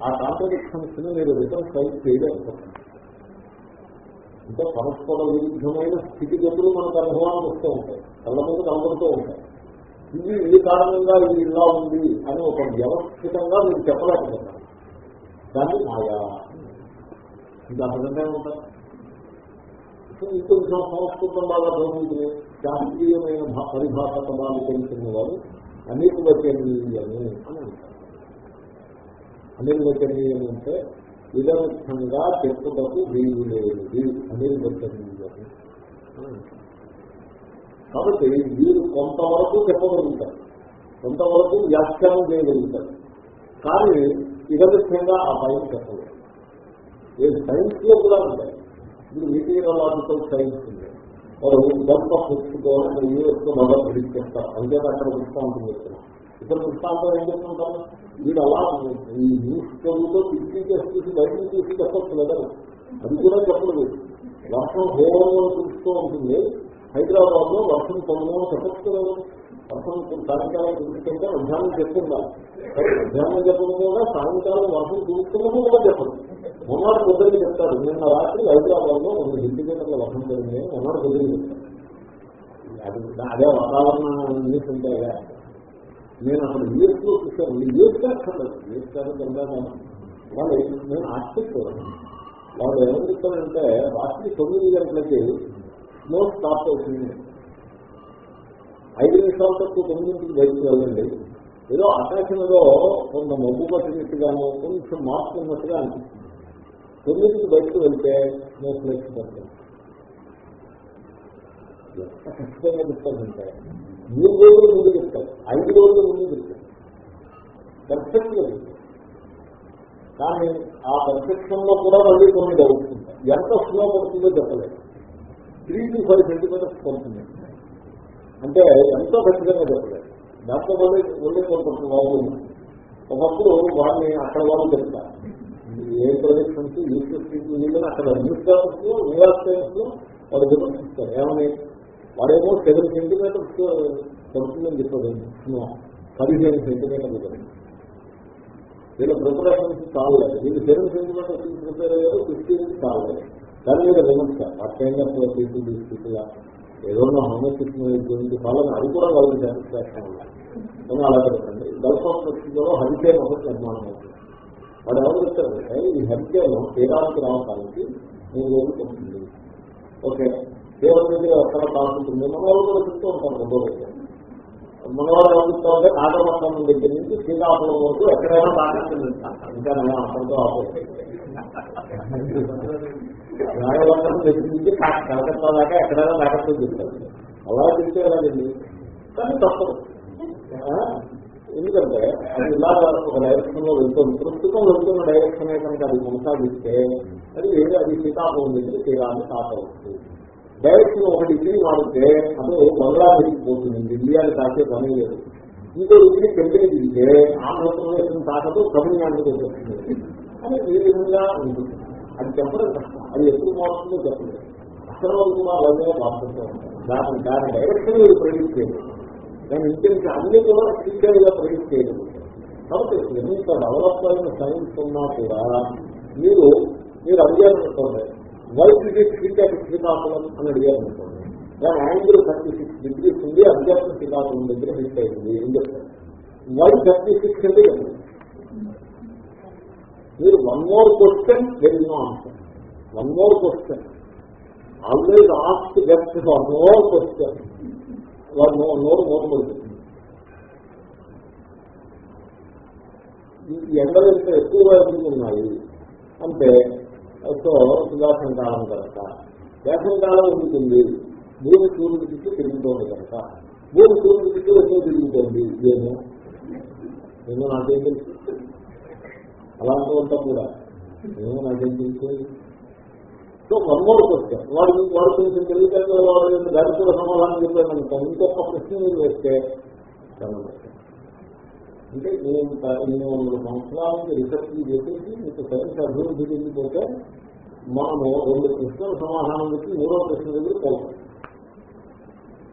ఆ కాంట్రడిక్షన్స్ని మీరు రిజర్వ్ ఫైల్ చేయలేకపోతుంది ఇంకా పరస్పర విరుద్ధమైన స్థితిగతులు మనకు అనుభవానికి వస్తూ ఉంటాయి. కళ్ళ మీద కనబడుతూ ఉంటాయి. ఇది ఈ కారణంగా ఇది ఇలా ఉంది అని ఒక వ్యవస్థితంగా మీరు చెప్పలేకపోతారు. దాన్ని మాయా. ఇది అర్థంగా ఉంటారు ఇంకొంచెం సంస్కృతం బాగా చదువుతుంది శాస్త్రీయమైన భా- పరిభాష పదాలు తెలిసిన వారు అనిర్వచనీయము అని అంటారు. అనిర్వచనీయమంటే అంటే చెప్పుటకు వీలు లేనిది అనిర్వచనీయము కాబట్టి వీరు కొంతవరకు చెప్పగలుగుతారు. కొంతవరకు వ్యాఖ్యానం చేయగలుగుతారు. కానీ ఇదమిత్యంగా ఆ భయం చెప్పలేదు. ఏ సైన్స్లో కూడా ఉంటాయి ఇప్పుడు మెటీరియలాజికల్ సైన్స్ ఉంది. వారు గొప్ప పుస్తకం యూఎస్ బాగా ప్రిడిక్ట్ చేస్తారు అంతే అక్కడ దృష్టాంతం చెప్తున్నాం ఇక్కడ దృష్టాంతం ఏం చెప్తుంటారు? వీడు అలా ఈ న్యూస్ చదువుతో పిచ్చి చేసి బయటకు తీసి చెప్పచ్చు కదా. అది కూడా చెప్పలేదు. వర్షం హోమంలో చూస్తూ ఉంటుంది. హైదరాబాద్లో వర్షం తొమ్మిదో చెప్పచ్చు కదా వర్షం సాయంకాలం చూస్తుంటే మధ్యాహ్నం చెప్తుందా? మధ్యాహ్నం చెప్పడం కూడా సాయంకాలం వర్షం చూస్తున్నది కూడా చెప్పదు మొన్నటి కొద్దిగా చెప్తారు. నిన్న రాత్రి హైదరాబాద్లో రెండు సెంటీమీటర్ల వర్షం జరిగింది మొన్నటి కొద్దిగా చెప్తారు. అదే వాతావరణ న్యూస్ ఉంటాయిగా నేను అసలు యూఎస్లో చూశాను. యూఎస్ అక్కర్లేదు యూఎస్ కాదు వాళ్ళు నేను ఆశ్చర్యపోయాను. వాళ్ళు ఏమని చెప్తానంటే రాత్రి తొమ్మిది గంటలకి స్నో స్టార్ట్ అవుతుంది. ఐదు నిమిషాల తక్కువ తొమ్మిదింటికి బయటకు వెళ్ళండి. ఏదో ఆకాశంలో కొంత మబ్బు పట్టినట్టుగాను కొంచెం మార్పు ఉన్నట్టుగా అనిపిస్తుంది. తొమ్మిదికి బయటకు వెళ్తే స్నో ఫ్లేక్స్ పడుతుంది. ఖచ్చితంగా చెప్తానంటే మూడు రోజులు ముందు చెప్తారు ఐదు రోజుల ముందు చెప్తారు పర్ఫెక్ట్గా కానీ ఆ పర్ఫెక్షన్లో కూడా మళ్ళీ కొన్ని డౌట్స్ ఎంత స్లో పడుతుందో చెప్పలేదు త్రీ టు ఫైవ్ సెంటీమీటర్స్ పడుతుంది. అంటే ఎంతో ఖచ్చితంగా చెప్పలేదు దాంట్లో మళ్ళీ మళ్ళీ కొంత బాగుంది ఒకప్పుడు వాళ్ళని అక్కడ వాళ్ళు చెప్తారు. ఏ ప్రొజెక్షన్స్ యూనివర్సిటీ వీళ్ళని అక్కడ న్యూస్ పేపర్స్లో న్యూయార్క్ టైమ్స్లో వాళ్ళు విమర్శిస్తారు ఏమని? వాడేమో సెవెన్ సెంటీమీటర్స్ పడుతుందని చెప్పారు పదిహేను సెంటీమీటర్లు పడింది వీళ్ళ ప్రిపరేషన్స్ కాలేదు వీళ్ళు సెవెన్ సెంటీమీటర్స్ ప్రిపేర్ అయ్యారు ఫిఫ్టీన్ కాలేదు దాని మీద విమర్శ అట్టైన పీపుల్ తీసుకులా ఏదో హోమోసిక్స్ గురించి కాలం అది కూడా వాళ్ళకి సాటిస్ఫాక్షన్ ఉండాలి. అలా పెట్టండి గల్ఫ్ ఆఫ్ మెక్సికోలో హరికేన్ ఒకటి నిర్మాణం అవుతుంది. వాడు ఎవరు చెప్తారంటే ఈ హరికేన్ తీరానికి రావడానికి మూడు రోజులు పడుతుంది ఓకే. దేవుడి దగ్గర ఎక్కడ కాకుంటుంది మన వాళ్ళు కూడా చెప్తూ ఉంటారు రెండో దగ్గర మన వాళ్ళు ఏం చెప్తారంటే నాగపట్నం దగ్గర నుంచి శ్రీకాకుళం వరకు ఎక్కడైనా కాకుంటుంది ఇంకా నేను అక్కడితో ఆపోతుంది దగ్గర నుంచి కలకత్తా దాకా ఎక్కడైనా నాగపట్నం చెప్తారు. అలా చెప్తే కదండి కానీ తప్పదు. ఎందుకంటే అది ఇలా ఒక డైరెక్షన్లో వెళ్తుంది ప్రస్తుతం వెళ్తున్న డైరెక్షన్ ఏ కనుక అది కొనసాగిస్తే అది వేరే అది శ్రీకాకుళం దగ్గర శ్రీరాన్ని తాకవచ్చు డైరెక్షన్ ఒక డిగ్రీ వాడితే అదే బంగ్లాదేశ్ పోతుంది. ఇండియాని తాకే పని లేదు. ఇంకో డిగ్రీ కంపెనీ దిగితే ఆంధ్రప్రదేశ్ తాకదు? తమిళనాడుకి వచ్చేస్తుంది అని ఈ విధంగా ఉంటుంది అది చెప్పడం కష్టం. అది ఎప్పుడు మారుతుందో చెప్పలేదు. అసలు కూడా అలాగే మారుతుంటూ ఉంటారు. దాని దాని డైరెక్షన్ మీరు ప్రెడిక్ట్ చేయాలి దాని ఇంటికి అన్ని కూడా టీచర్గా ప్రొడ్యూస్ చేయగలుగుతారు కాబట్టి ఎంత డెవలప్ అయిన సైన్స్ ఉన్నా కూడా మీరు మీరు అడిగారనుకోండి వైట్ ఇది శ్రీకాకుళం శ్రీకాకుళం అని అడిగారనుకోండి దాని యాంగిల్ థర్టీ సిక్స్ డిగ్రీస్ ఉంది అధ్యాత్మ శ్రీకాకుళం దగ్గర హిట్ అయింది ఏం చెప్తారు వైట్ థర్టీ సిక్స్ అంటే మీరు one more question very no answer one more question always asked guest one more question వాడు నో నోరు మూతపడుతుంది ఈ ఎండలు ఎంత ఎక్కువగా ఉన్నాయి? అంటే సో సుధాసం కాలం కనుక. వేసం కాలం ఉంటుంది భూమి సూర్యుడి చుట్టూ తిరుగుతోంది కనుక. భూమి సూర్యుడి చుట్టూ ఎక్కువ తిరుగుతోంది? ఏమో? ఏమో నాకేం తెలుసు. అలాంటి ఉంటాం కూడా. ఏమో నాకేం తెలుసు సో వన్ మోర్ క్వశ్చన్ వాడు వాడు కొంచెం తెలియదు వాడు దానికి సమాధానం చెప్పాను అనుకో. ఇంకొక ప్రశ్న మీరు వేస్తే సమాధానం. అంటే నేను ఎనిమిది వందల సంవత్సరాలకి రీసెర్చ్ చేసేసి మీకు సైన్స్ అభివృద్ధి చెందిపోతే మనము రెండు ప్రశ్నల సమాధానం పెట్టి మూడో ప్రశ్న దగ్గర పోతాం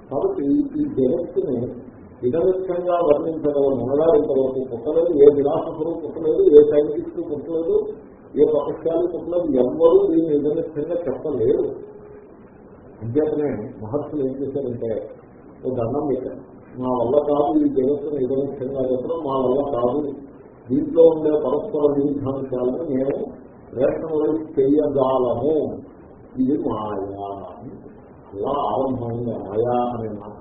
కాబట్టి ఈ జగత్తుని విధమిష్టంగా వర్ణించడం మనగా ఇంతవరకు పుట్టలేదు ఏ విలాసకుడు పుట్టలేదు ఏ సైంటిస్ట్ పుట్టలేదు ఏ పక్షాలు పుట్టలేదు ఎవ్వరూ దీన్ని విధమిష్టంగా చెప్పలేరు. అంచేతనే మహర్షులు ఏం చేశారంటే ఒక దండం పెట్టారు. మా వల్ల కాదు ఈ జగత్తును విధమిష్టంగా చెప్పడం మా వల్ల కాదు. దీంట్లో ఉండే పరస్పర విరుద్ధాంశాలను మేము రేషనలైజ్ చేయజాలము ఇది మాయా. అలా ఆరంభమైన మాయా అనే మాట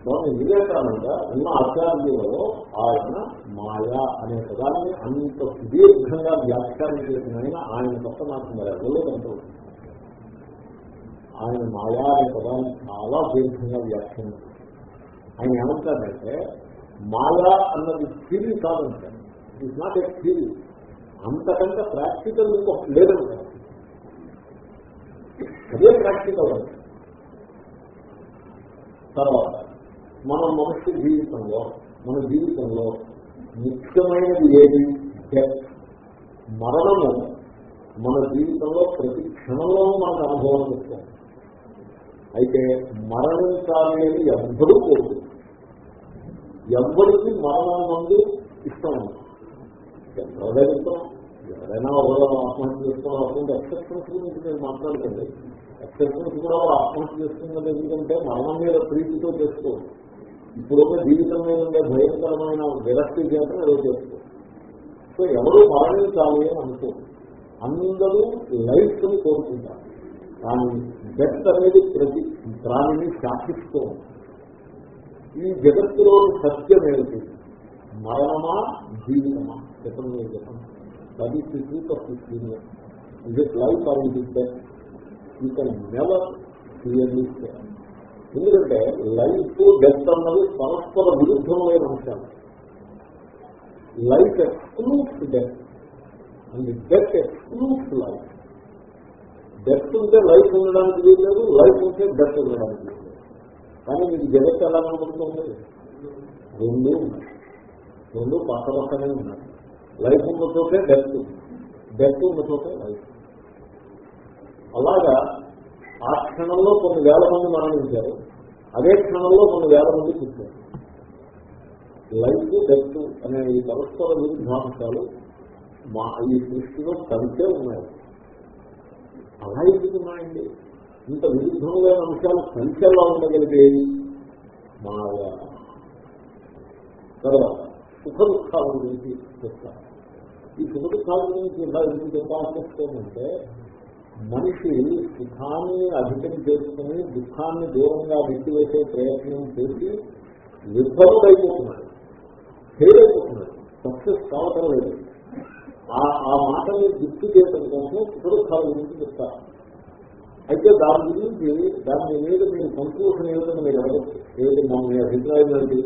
స్వామి వివేకానంద ఉన్న ఆచార్యులలో ఆయన మాయా అనే పదాన్ని అంత సుదీర్ఘంగా వ్యాఖ్యానం చేసిన ఆయన ఆయన తప్ప నాకు మరి కంట్రోల్ ఆయన మాయా అనే పదాన్ని చాలా దీర్ఘంగా వ్యాఖ్యానం ఆయన ఏమంటారంటే మాయా అన్నది థిరీ కాదంటారు ఇట్ నాట్ ఎ థిరీ అంతకంటే ప్రాక్టికల్ ఇంకొక లేదంటారు అదే ప్రాక్టికల్ అంటే తర్వాత మన మనుష్య జీవితంలో మన జీవితంలో ముఖ్యమైనది ఏది? డెత్ మరణము మన జీవితంలో ప్రతి క్షణంలో మనకు అనుభవం వస్తుంది అయితే మరణించాలి అని ఎవ్వరూ కోరు ఎవ్వరికి మరణం మంది ఇష్టం ఎవరైనా ఇష్టం ఎవరైనా ఎవరో ఆత్మహత్య చేసుకోవడం అటువంటి ఎక్సెప్షన్స్ గురించి నేను మాట్లాడుతుంది ఎక్సెప్షన్స్ కూడా ఆత్మహత్య చేసుకున్నది ఎందుకంటే మరణం మీద ప్రీతితో చేసుకోవాలి ఇప్పుడున్న జీవితం మీద ఉండే భయంకరమైన విరక్తి చేత ఏదో చేసుకో. సో ఎవరు మరణించాలి అని అనుకో అందరూ లైఫ్ కోరుకుంటారు. కానీ డెత్ అనేది ప్రతి ప్రాణిని శాసిస్తూ ఈ జగత్తులో సత్యం ఏమిటి? మరణమా జీవితమా? జతం మీరు చెప్పండి that is the truth life or it you can never clearly ఎందుకంటే లైఫ్ డెత్ అన్నది పరస్పర విరుద్ధమైన అంశాలు. Life excludes death and death excludes life death ఉంటే లైఫ్ ఉండడానికి వీల్లేదు లైఫ్ ఉంటే డెత్ ఉండడానికి లేదు కానీ మీకు జగత్ ఎలా కనబడుతుంది? రెండు రెండు పక్క పక్కనే ఉన్నాయి. లైఫ్ ఉన్న చోటే డెత్ డెత్ ఉన్న చోటే లైఫ్. అలాగా ఆ క్షణంలో కొన్ని వేల మంది మరణించారు. అదే క్షణంలో కొన్ని వేల మంది చూశారు లైఫ్ డెత్ అనే ఈ పరస్పర విరుద్ధాంశాలు మా ఈ సృష్టిలో కలిసే ఉన్నాయి. అలా ఎందుకున్నాయండి ఇంత విరుద్ధమైన అంశాలు సంఖ్యలో ఉండగలిగేవి మాయా. తర్వాత సుఖ దుఃఖాల గురించి చెప్తారు. ఈ సుఖ దుఃఖాల గురించి ఇలా ఎందుకు చెప్పాల్సిస్తుందంటే మనిషి సుఖాన్ని అధికం చేసుకుని దుఃఖాన్ని దూరంగా విసివేసే ప్రయత్నం చేసి విఫలుడైపోతున్నాడు ఫెయిల్ అయిపోతున్నాడు సక్సెస్ కావటం లేదు. ఆ మాటని గుర్తు చేయటం కోసం సుఖదుఖాల గురించి చెప్తారు. అయితే దాని గురించి దాని మీద మీరు సంతోషం ఏదైనా మీరు అడగచ్చు. ఏది మా మీ అభిప్రాయం ఏంటి?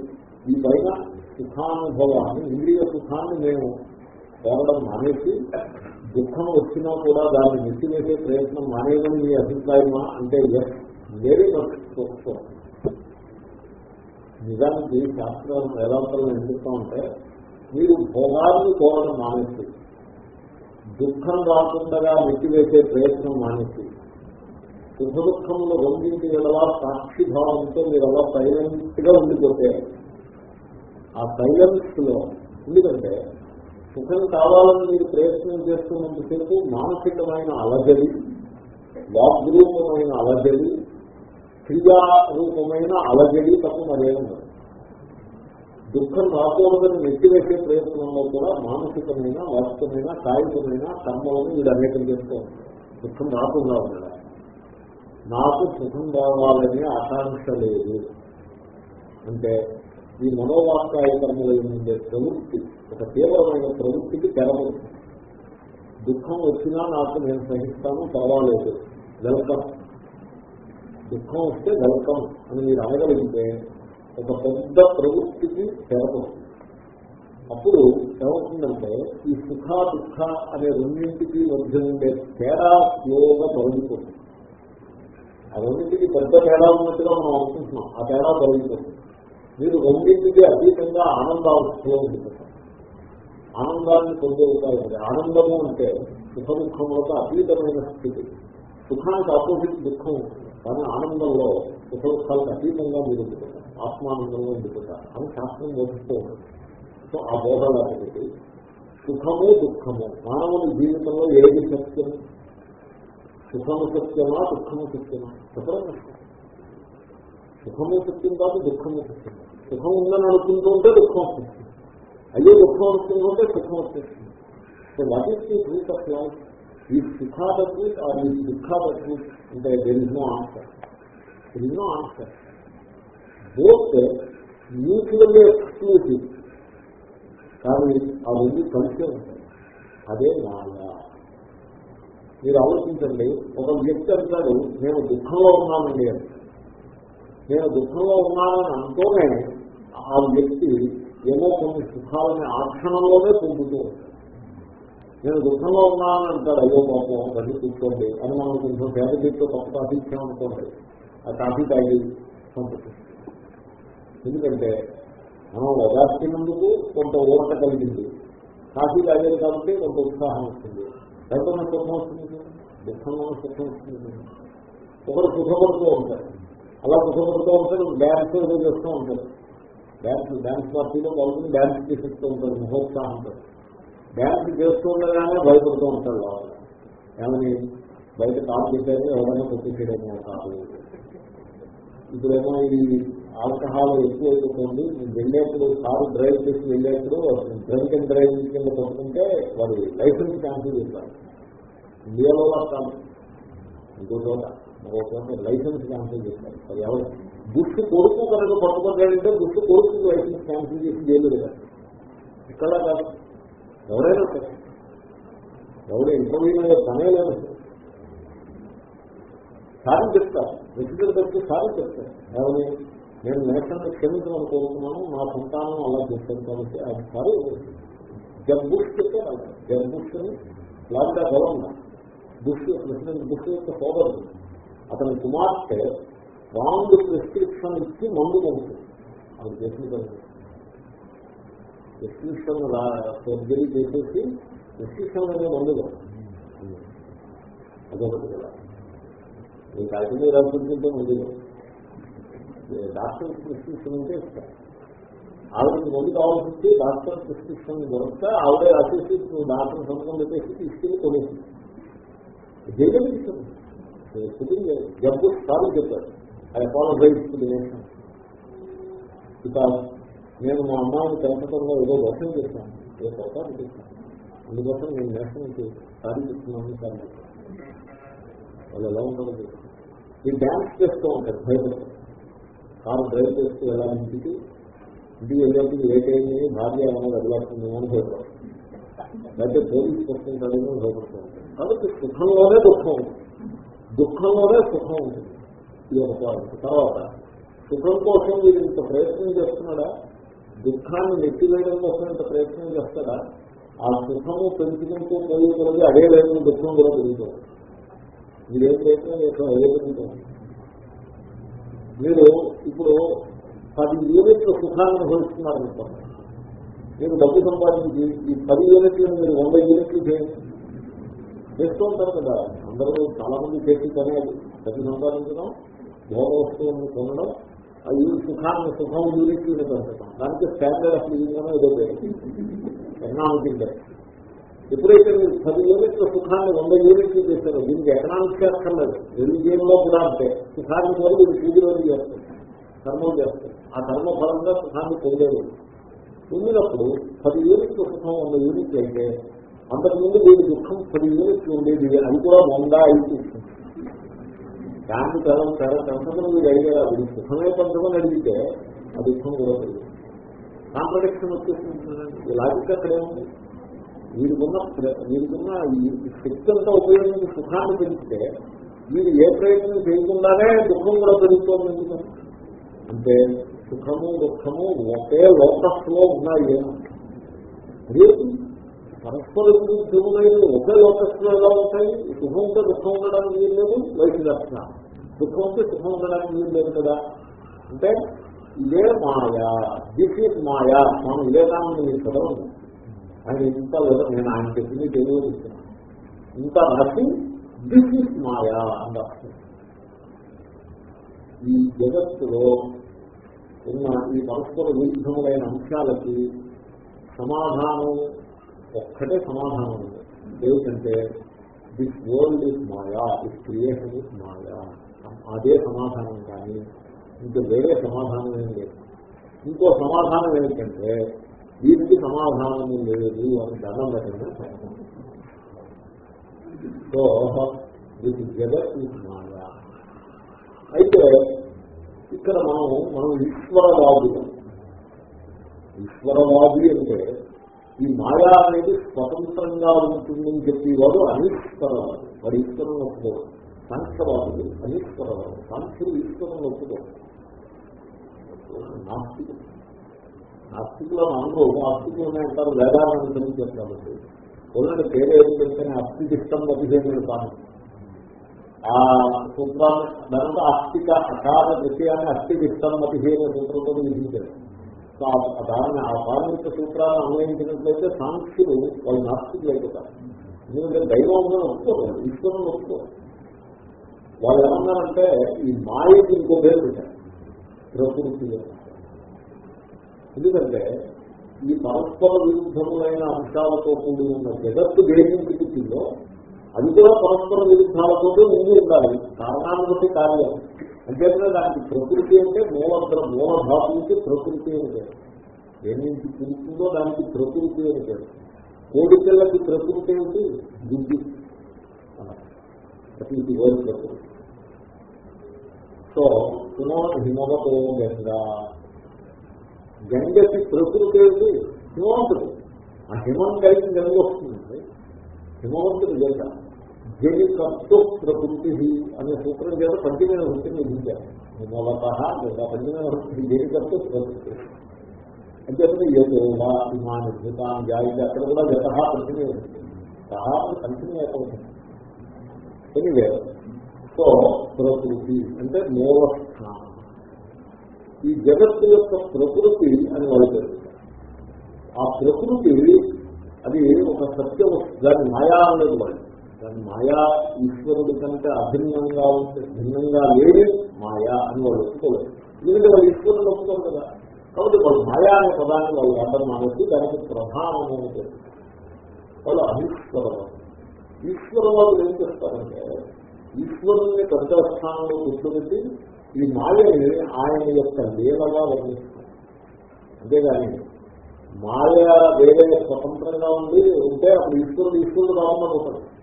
ఈ పైన సుఖానుభవాన్ని ఇంద్రియ సుఖాన్ని మేము కోరడం మానేసి దుఃఖం వచ్చినా కూడా దాన్ని నెట్టివేసే ప్రయత్నం మానేయడం మీ అభిప్రాయమా అంటే ఎస్ వెరీ మచ్ చూస్తాం నిజానికి శాస్త్రం వేదాంతరం ఎందుకు ఉంటే మీరు భోగాన్ని కోరడం మానేసి దుఃఖం రాకుండా వెట్టివేసే ప్రయత్నం మానేసి సుఖ దుఃఖంలో రెండింటి ఎలా సాక్షిభావంతో మీరు అలా సైలెంట్గా ఉండిపోతే ఆ సైలెన్స్లో ఎందుకంటే సుఖం కావాలని మీరు ప్రయత్నం చేస్తున్నంతసేపు మానసికమైన అలజడి వాగ్రూపమైన అలజడి క్రియారూపమైన అలజడి తప్ప మరేముండదు దుఃఖం రాకూడదని నెట్టివేసే ప్రయత్నంలో కూడా మానసికమైన వాస్తవమైన కాయికమైన కర్మలను వీడు అనేకం చేస్తూ ఉంటారు. దుఃఖం రాకుండా ఉండడం నాకు సుఖం రావాలనే ఆకాంక్ష లేదు. అంటే ఈ మనోవాక్కాయ కర్మలు ఉండే ప్రవృత్తి ఒక తీవ్రమైన ప్రవృత్తికి తెరవడుతుంది దుఃఖం వచ్చినా నాకు నేను సహిస్తాను పర్వాలేదు. వెల్కమ్. దుఃఖం వస్తే వెల్కమ్ అని మీరు అనగలిగితే ఒక పెద్ద ప్రవృత్తికి తెరపడుతుంది. అప్పుడు ఏమవుతుందంటే ఈ సుఖ దుఃఖ అనే రెండింటికి మధ్య ఉండే తేడా స్లోగా తొలగిపోతుంది. ఆ రెండింటికి పెద్ద తేడా ఉన్నట్టుగా మనం అనుకుంటున్నాం. ఆ తేడా తొలగిపోతుంది. మీరు రెండింటికి అతీతంగా ఆనందావస్థలో ఉండిపోతారు ఆనందాన్ని పొందేవుతాయి ఆనందము అంటే సుఖ దుఃఖములకు అతీతమైన స్థితి. సుఖానికి ఆపోజిట్ దుఃఖం ఉంటుంది. కానీ ఆనందంలో సుఖ దుఃఖాలకు అతీతంగా మీరు ఉండిపోతారు. ఆత్మానందంగా ఉండిపోతారు. అని శాస్త్రం బోధిస్తూ ఉంటుంది సో ఆ బోధలాంటిది సుఖము దుఃఖము మానవుని జీవితంలో ఏది సత్యం? సుఖము సత్యమా దుఃఖము సత్యమా? చెప్పడం సుఖము సత్యం కాదు దుఃఖము సత్యం సుఖం ఉందని అనుకుంటూ ఉంటే దుఃఖం వస్తుంది. అయ్యే దుఃఖం వస్తుంది ఉంటే సుఖం వచ్చేస్తుంది so what is the truth of life? ఈ సుఖాద ఆ ఈ దుఃఖాద అంటే there answer there is no answer. Both mutually exclusive కానీ ఆ రెండు కలిసే ఉంటాయి. అదే మాయ. మీరు ఆలోచించండి ఒక వ్యక్తి అంటాడు నేను దుఃఖంలో ఉన్నానండి అని. నేను దుఃఖంలో ఉన్నానని అంటూనే ఆ వ్యక్తి ఏమో కొన్ని సుఖాలని ఆ క్షణంలోనే పొందుతూ ఉంటాడు. నేను దుఃఖంలో ఉన్నానని అంటాడు అయ్యో పాపం బండి కూర్చోండి అని మనం కొంచెం పేద దీంతో తప్ప కాఫీ ఇచ్చామనుకోండి ఆ కాఫీ తాగి సంతృప్తి ఎందుకంటే మనం వదార్చినందుకు కొంత ఊరట కలిగింది. కాఫీ తాగేది కాబట్టి కొంత ఉత్సాహం వస్తుంది. రైతున్న సుఖం వస్తుంది. దుఃఖంలో సుఖం వస్తుంది. ఒకరు సుఖపడుతూ ఉంటారు. అలా సుఖపడుతూ ఉంటారు డ్యాన్స్ ఏదో చేస్తూ ఉంటారు. డ్యాన్స్ డ్యాన్స్ పార్టీలో పాల్గొని డ్యాన్స్ చేసేస్తూ ఉంటారు మహోత్సాహంతో డ్యాన్స్ చేస్తూ ఉండగానే భయపడుతూ ఉంటారు వాళ్ళు. ఏమని? బయట కాలు పెట్టారు ఎవరైనా కొట్టేసేయడమో కాదు. ఇప్పుడేమో ఈ ఆల్కహాల్ ఎక్కువ అయిపోతుంది. వెళ్ళేప్పుడు కారు డ్రైవ్ చేసి వెళ్ళేప్పుడు డ్రంక్ అండ్ డ్రైవ్ కింద పడుతుంటే వారి లైసెన్స్ క్యాన్సిల్ చేస్తారు. ఇండియాలో వస్తాను ఇంకో చోట మరో చోట లైసెన్స్ క్యాన్సిల్ చేస్తారు. అది ఎవరు? గుర్తు కొడుకు కనుక పట్టుకుంటాడంటే గుర్తు కొడుకు లైసెన్స్ క్యాన్సిల్ చేసి జైలు కదా ఇక్కడ కాదు. ఎవరైనా సరే. ఎవరు ఇంటర్వ్యూ పనే లేదు సారం చెప్తారు. వ్యక్తిగత వ్యక్తి సారం చెప్తారు. ఏమని? నేను నేషన్ని క్షమించమని కోరుతున్నాను నా సంతానం అలా చేస్తాను కాబట్టి అది సారి జబ్బుష్ చెప్పారు జబ్బుష్ అని లాంటి గవర్నర్ బుష్ ప్రెసిడెంట్ బుష్ యొక్క సోదరుడు. అతని కుమార్తె రాంగ్ ప్రిస్క్రిప్షన్ ఇచ్చి మందు పంపుతుంది అది చేసిన ప్రిస్క్రిప్షన్ సర్జరీ చేసేసి ప్రిస్క్రిప్షన్ అనే మందు అదొకటి కదా. మీకు అయితే రాసుకుంటే మందు డాక్టర్ ప్రిస్క్రిప్షన్ ఉంటే ఇస్తారు ఆవిడకి మందు కావాల్సింది డాక్టర్ ప్రిస్క్రిప్షన్ దొరకతే ఆవిడే రాసేసి డాక్టర్ సంతకం పెట్టేసి తీసుకెళ్ళి కొనేసి. జైలు జబ్బు సార్లు చెప్పారు ఐ అపాలజైజ్ టు ది నేను మా అమ్మాయిని పెంచడంలో ఏదో దోషం చేశాను. ఏ పొరపాటు చేశాను. అందుకోసం నేను నేషనల్కి సారీ చెప్తున్నాను సార్. వాళ్ళు ఎలా ఉంటారో ఈ డ్యాన్స్ చేస్తూ ఉంటారు భయపడతారు కారు డ్రైవ్ చేస్తూ ఎలా ఇంటికి ఇంటికి వెళ్ళేందుకు లేట్ అయింది భార్య ఏమైనా వదిలేస్తుంది అని భయపడతారు లేకపోతే పోలీసు వస్తుంటాడేమో భయపడుతూ ఉంటారు. కాబట్టి సుఖంలోనే దుఃఖం ఉంటుంది. దుఃఖంలోనే సుఖం ఉంటుంది. ఇది ఒక పాయింట్. తర్వాత సుఖం కోసం మీరు ఇంత ప్రయత్నం చేస్తున్నాడా? దుఃఖాన్ని నెట్టివేయడం కోసం ఇంత ప్రయత్నం చేస్తాడా? ఆ సుఖము పెంచుకుంటూ పోయే కొలది అదే లేదు దుఃఖం కూడా పెరుగుతుంది మీరేం చేసినా నేను అదే మీరు ఇప్పుడు పది యూనిట్లు సుఖాన్ని అనుభవిస్తున్నారు అనుకోండి మీరు డబ్బు సంపాదించి ఈ పది యూనిట్లను మీరు వంద యూనిట్లు చేయండి. చేస్తూ ఉంటారు కదా. అందరూ చాలా మంది చేసి పని డబ్బు సంపాదించడం భోగ వస్తువులను కొనడం ఆ ఈ సుఖాన్ని సుఖం యూనిట్లను పెంచడం. దానికి స్టాండర్డ్ ఆఫ్ లివింగ్ ఏదో ఎకనామిక్ ఇండెక్స్ ఎప్పుడైతే మీరు పది యూనిట్ల సుఖాన్ని వంద యూనిట్లు చేశారో దీనికి ఎకనామిక్ చేస్తలేదు రిలీజియన్లో కూడా అంటే సుఖాన్ని కూడా మీరు పూజలో చేస్తారు కర్మం చేస్తారు ఆ కర్మ ఫలంగా సుఖాన్ని పొందేది. పొందినప్పుడు పది యూనిట్ల సుఖం వంద యూనిట్లు అయితే అంతకుముందు వీడి దుఃఖం పది యూనిట్లు ఉండేది అది కూడా వంద అయితే దాన్ని తరం తరం పెంచడం మీరు అడిగారు. అది సుఖమే పెంచమని అడిగితే ఆ దుఃఖం కూడా పెరిగింది కాంట్రడిక్షన్ వచ్చేసింది లాజిక్ అక్కడే ఉంది వీరికున్న వీరికున్న ఈ శక్తి అంతా ఉపయోగించి సుఖాన్ని పెంచితే వీరు ఏ ప్రయత్నం చేయకుండానే దుఃఖం కూడా పెరుగుతోంది ఎందుకని అంటే సుఖము దుఃఖము ఒకే లోకస్లో ఉన్నాయి రేపు పరస్పర విరుద్ధములైన ఒకే లోకస్లో ఎలా ఉంటాయి? సుఖం ఉంటే దుఃఖం ఉండడానికి వీల్లేదు వైద్య దర్శన. దుఃఖం ఉంటే సుఖం ఉండడానికి వీల్లేదు కదా. అంటే ఇదే మాయా దిస్ ఇస్ మాయా. మనం ఇదే మీరు చదవండి ఆయన ఇంత నేను ఆయన చెప్పింది తెలియదు ఇంత రాసి దిస్ ఇస్ మాయా అని రాస్తుంది ఈ జగత్తులో ఉన్న ఈ పరస్పర విరుద్ధములైన అంశాలకి సమాధానం ఒక్కటే సమాధానం ఉంది. ఏమిటంటే this world is maya this creation is maya. అదే సమాధానం కానీ ఇంకా వేరే సమాధానం ఏం లేదు. ఇంకో సమాధానం ఏమిటంటే దీనికి సమాధానం లేదు అని దండం పెట్టడం సో దిస్ జగత్ మాయా. అయితే ఇక్కడ మనం మనం ఈశ్వరవాది ఈశ్వరవాది అంటే ఈ మాయా అనేది స్వతంత్రంగా ఉంటుందని చెప్పేవాడు అనీశ్వరవాది. వాడు ఈశ్వరం ఒప్పుకోడు. సాంఖ్యవాదులు అనీశ్వరవాదు. సాంఖ్యులు ఈశ్వరం ఒప్పుకోడు నాస్తికులు ఆస్తికులు అందరూ ఆస్తికులనే అంటారు వేదాలను తెలియజేస్తారు కాబట్టి. ఒకటి పేరు ఏంటంటే అస్థితిష్టం అభిషేకులు కాదు. ఆ సూత్రాన్ని దాంట్లో ఆస్తిక అకార విషయాన్ని అస్థితిష్టం అభిషేక సూత్రంతో విధించారు సో దాన్ని ఆ కార్మిక సూత్రాన్ని అన్వయించినట్లయితే సాంఖ్యులు వాళ్ళు నాస్తికులు అయిపోతారు. ఎందుకంటే దైవం ఒప్పుకోరు ఈశ్వరుని ఒప్పుకోరు. వాళ్ళు ఏమన్నారంటే ఈ మాయకి ఇంకో పేరు పెట్టారు. ప్రకృతి ఎందుకంటే ఈ పరస్పర విరుద్ధములైన అంశాలతో కూడి ఉన్న జగత్తు దేనికి పుట్టిందో అది కూడా పరస్పర విరుద్ధాలతో ముందు ఉండాలి. కారణాన్ని బట్టి కార్యం. అంతేకాదు దానికి ప్రకృతి అంటే మూల మూల నుంచి ప్రకృతి అంటే ఏమిటి దేని పుడుతుందో దానికి ప్రకృతి అంటే కోడి పిల్లకి ప్రకృతి ఏంటి బుద్ధి. ప్రతి వేరు ప్రకృతి సో పునో హిమవతో గంగా. గంగకి ప్రకృతి ఏమిటి హిమవంతుడు. ఆ హిమం కలిసి గంగ వస్తుంది హిమవంతుడు గంగ. జనికర్తు ప్రకృతి అనే సూత్రం చేత పంచమైన వృత్తిని విధించారు. హిమవత లేదా పంచమైన వృత్తి జనికర్తు ప్రకృతి. అంటే ఏదోలా ఇమాని భూతాన్ జాయిత అక్కడ కూడా గత పంచమే వృత్తి సహా కంటిన్యూ అయిపోతుంది ఎనివే. సో ప్రకృతి అంటే మూలస్థానం. ఈ జగత్తు యొక్క ప్రకృతి అని వాళ్ళు చెప్తారు ఆ ప్రకృతి అది ఒక సత్య దాని మాయా అనేది వాళ్ళు దాని మాయా ఈశ్వరుడి కంటే అభిన్నంగా ఉంటే భిన్నంగా లేని మాయా అని వాళ్ళు ఒప్పుకోలేదు. ఎందుకంటే వాళ్ళు ఈశ్వరుడు ఒప్పుకోరు కదా. కాబట్టి వాళ్ళు మాయా అనే పదాన్ని వాళ్ళు వాడడం మానేసి దానికి ప్రధానమైన పేరు వాళ్ళు అనీశ్వరవాదు ఈశ్వరవాదులు ఏం చేస్తారంటే ఈశ్వరుణ్ణి పెద్ద స్థానంలో కూర్చోబెట్టి ఈ మాయని ఆయన యొక్క లీలగా వర్ణిస్తారు. అంతేగాని మాయ వేరే స్వతంత్రంగా ఉండి ఉంటే అప్పుడు ఈశ్వరుడు ఈశ్వరుడు రావాలనుకుంటాడు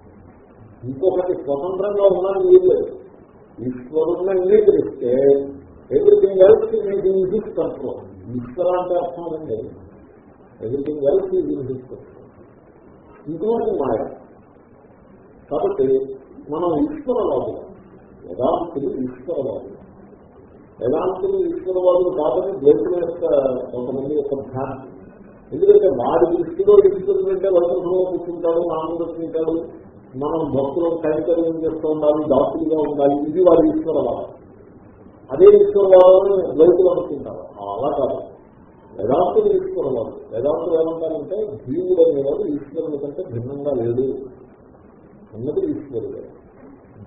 ఇంకొకటి స్వతంత్రంగా ఉన్నాను లేదు. ఈశ్వరుణ్ణి అంగీకరిస్తే ఎవ్రీథింగ్ ఎల్స్ మీకు ఇన్ హిస్ కంట్రోల్ ఈశ్వర అంటే అర్థం ఉంది everything else is in his control ఇంకొకటి మాయ. కాబట్టి మనం ఈశ్వరవాదులు. వేదాంతులు ఈశ్వరవాదులు. వేదాంతులు ఈశ్వరవాదులు కాదని ద్వేషం యొక్క కొంతమంది యొక్క భ్రాంతి ఎందుకంటే వాడి దృష్టిలో ఈశ్వరుడు అంటే వైకుంఠంలో కూర్చుంటాడు. నామంలో మనం భక్తులను కైకర్యం చేస్తూ ఉండాలి దాసులుగా ఉండాలి. ఇది వారి ఈశ్వరవాదం. అదే ఈశ్వరవాదం ద్వైతులు అనుకుంటారు. అలా కాదు. వేదాంతులు ఈశ్వరవాదు. వేదాంతులు ఏమంటారంటే జీవుడు అనేవాడు ఈశ్వరుని కంటే భిన్నంగా లేడు. అన్నది ఈశ్వరుడే.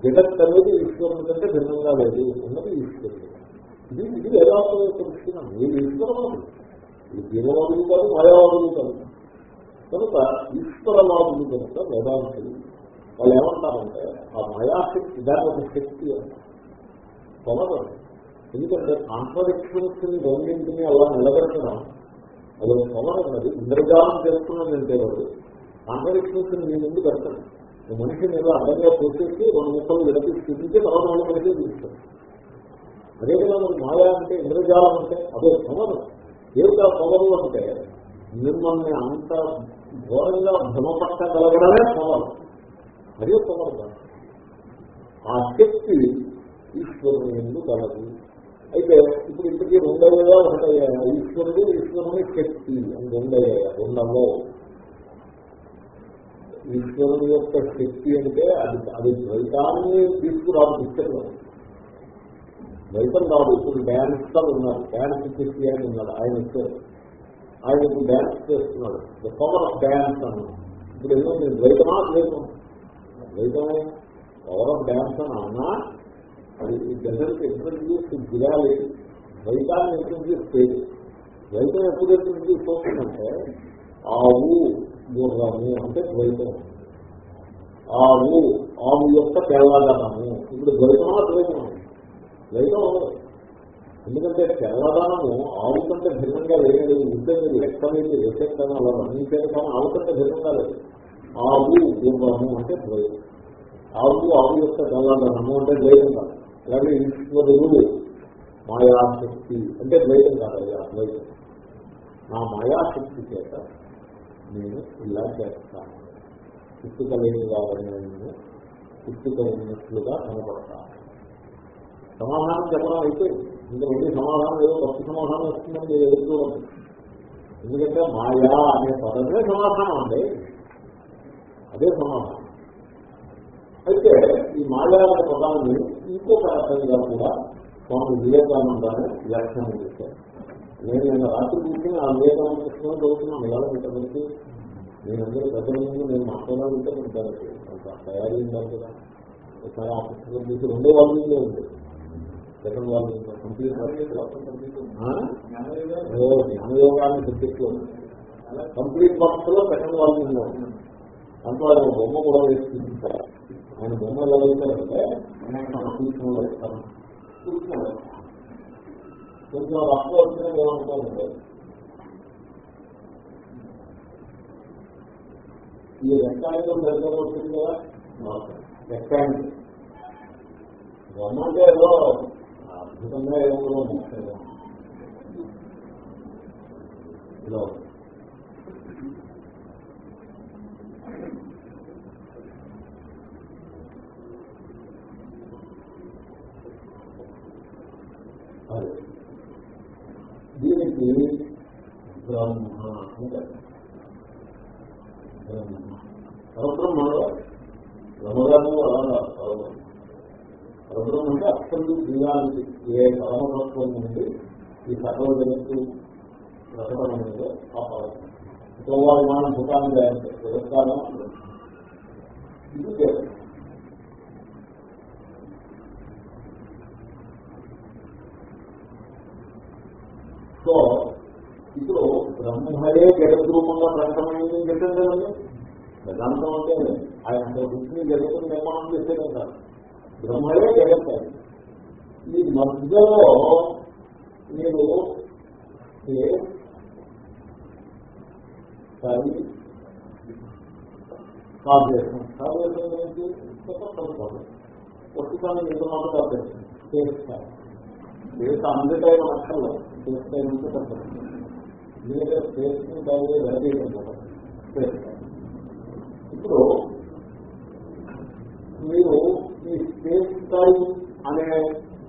జగత్ అనేది ఈశ్వరుని కంటే భిన్నంగా లేదు. ఉన్నది ఈశ్వరుడు. ఇది ఇది వేదాంతం యొక్క విషయం మీరు ఈశ్వరవాదులు ఇది దీనవాదులు కాదు మాయావాదులు కాదు. కనుక ఈశ్వరవాదులు కనుక వేదాంతులు వాళ్ళు ఏమంటారంటే ఆ మాయాశక్తి దాని ఒక శక్తి అంటారు. ఎందుకంటే కాంట్రడిక్షన్స్ రెండింటిని అలా నిలబెట్టడం అది ఒక పొలం ఉన్నది ఇంద్రజాలం చేస్తున్నదంటే వాడు కాంట్రడిక్షన్స్ నీ ముందు పెడతాడు ఈ మనిషి మీద అడ్డంగా పోసేసి రెండు ముక్కలు విడతీ చూపించి తర్వాత వాళ్ళు మనిషి చూపిస్తాడు అదేవిధంగా మరి మాయా అంటే ఇంద్రజాలం అంటే అదే పవరు ఏమిటా పవరు అంటే? మిమ్మల్ని అంత ఘోరంగా భ్రమపట్టగలగడమే పవరు అదే పవరు ఆ శక్తి ఈశ్వరుని ఎందు కలదు. అయితే ఇప్పుడు ఇంటికి రెండవగా ఒకటయ్యా? ఈశ్వరుడు ఈశ్వరుని శక్తి అని రెండయ్యా రెండవో. ఈశ్వరుడు యొక్క శక్తి అంటే అది అది ద్వైతాన్ని తీసుకురాదు పిక్చర్లో వెల్కమ్ రాదు ఇప్పుడు డ్యాన్సర్ ఉన్నారు. డ్యాన్స్ శక్తి అని ఉన్నాడు. ఆయన వచ్చారు ఆయన ఇప్పుడు డ్యాన్స్ చేస్తున్నాడు. ద పవర్ ఆఫ్ డ్యాన్స్ అన్నాడు ఇప్పుడు ఏమో నేను ద్వైతమా ద్వైతం? ద్వైతమే. పవర్ ఆఫ్ డ్యాన్స్ అని అన్నా అది జనరల్కి ఇంట్రడ్యూస్ గిరాలి? ద్వైతాన్ని ఇంట్రడ్యూస్ చేయాలి ద్వైతం ఎప్పుడు ఇంట్రడ్యూస్ అవుతుందంటే ఆవు గుర్రము అంటే ద్వైతం. ఆవు ఆవు యొక్క తెల్లదనము ఇప్పుడు ద్వైతమా ద్వైతం ద్వైతం ఉండదు ఎందుకంటే తెల్లదనము ఆవు కంటే భిన్నంగా లేదు ఉంటే మీరు లెక్కలేదు వేసేస్తాను అలా వర్ణించారు కానీ ఆవు కంటే భిన్నంగా లేదు. ఆవు గుర్రము అంటే ద్వైతం. ఆవు ఆవు యొక్క తెల్లదనము అంటే ద్వైతం కాదు. అలాగే ఈశ్వరుడు మాయాశక్తి అంటే ద్వైతం కాదయ్యా ద్వైతం నా మాయాశక్తి చేత నేను ఇలా చేస్తాను. పుట్టుక లేని వారిని నేను పుట్టుక ఉన్నట్లుగా కనపడతాను. సమాధానం చెప్పడం అయితే ఇంకా మళ్ళీ సమాధానం ఏదో భక్తి సమాధానం వస్తుందని మీరు ఎదుర్కోవద్దు. ఎందుకంటే మాయా అనే పదమే సమాధానం అండి. అదే సమాధానం. అయితే ఈ మాయా అనే పదాన్ని ఇంకొక రకంగా కూడా స్వామి వివేకానందాన్ని వ్యాఖ్యానం చేశారు. నేను నిన్న రాత్రి కూర్చొని ఆ వివేకానంద కృష్ణ చదువుతున్నాను. ఎలా ఇంతవరకు నేనందరూ అందరూ పెద్దల ముందు నేను మాట్లాడాలంటే నేను దానికి అంత తయారీ ఉండాలి కదా ఒకసారి ఆ పుస్తకం తీసి రెండో వాళ్ళ ఉంది. సెకండ్ వాళ్ళ కంప్లీట్ జ్ఞానయోగాన్ని సబ్జెక్ట్లో కంప్లీట్ బాక్స్లో సెకండ్ ఉంది దాంట్లో ఆయన బొమ్మ కూడా వేసి చూపించారు ఆయన బొమ్మ ఎలా కూర్చొని కొంచెం రఫ్ వచ్చిన ఏమనుకోండి. ఈ రెక్టాంగిల్ దగ్గర వచ్చింది కదా. రెక్టాంగిల్ బొమ్మ అంటే ఏదో అద్భుతంగా ఏమో ముఖ్యంగా దీనికి బ్రహ్మ అంటే బ్రహ్మ పరబ్రహ్మలో బ్రహ్మగారు అలా పరబ్రహ్మ అంటే అసలు క్రియానికి ఏ పరమతత్వం నుండి ఈ సకల జగత్తు ప్రకటమైనదో ఆ పరబ్రహ్మ విమానం భూతాన్ని జాయంటే వ్యవస్థానం ఇది చేస్తుంది సో ఇప్పుడు బ్రహ్మయే జగద్రూపంగా ప్రకటమైంది అని చెప్పాను కదండి. వేదాంతం అంటే ఆయన వృత్తిని జగత్తు నిర్మాణం చేసేదే కాదు బ్రహ్మయే జగత్ ఈ మధ్యలో మీరు సరి కావ్యం కావ్యం ఏంటి? పుస్తకాన్ని ఎంత మాట కావ్యం చేస్తారు దేశ ఉంటే తప్పదు. ఎందుకంటే ఇప్పుడు మీరు ఈ స్పేస్ టైం అనే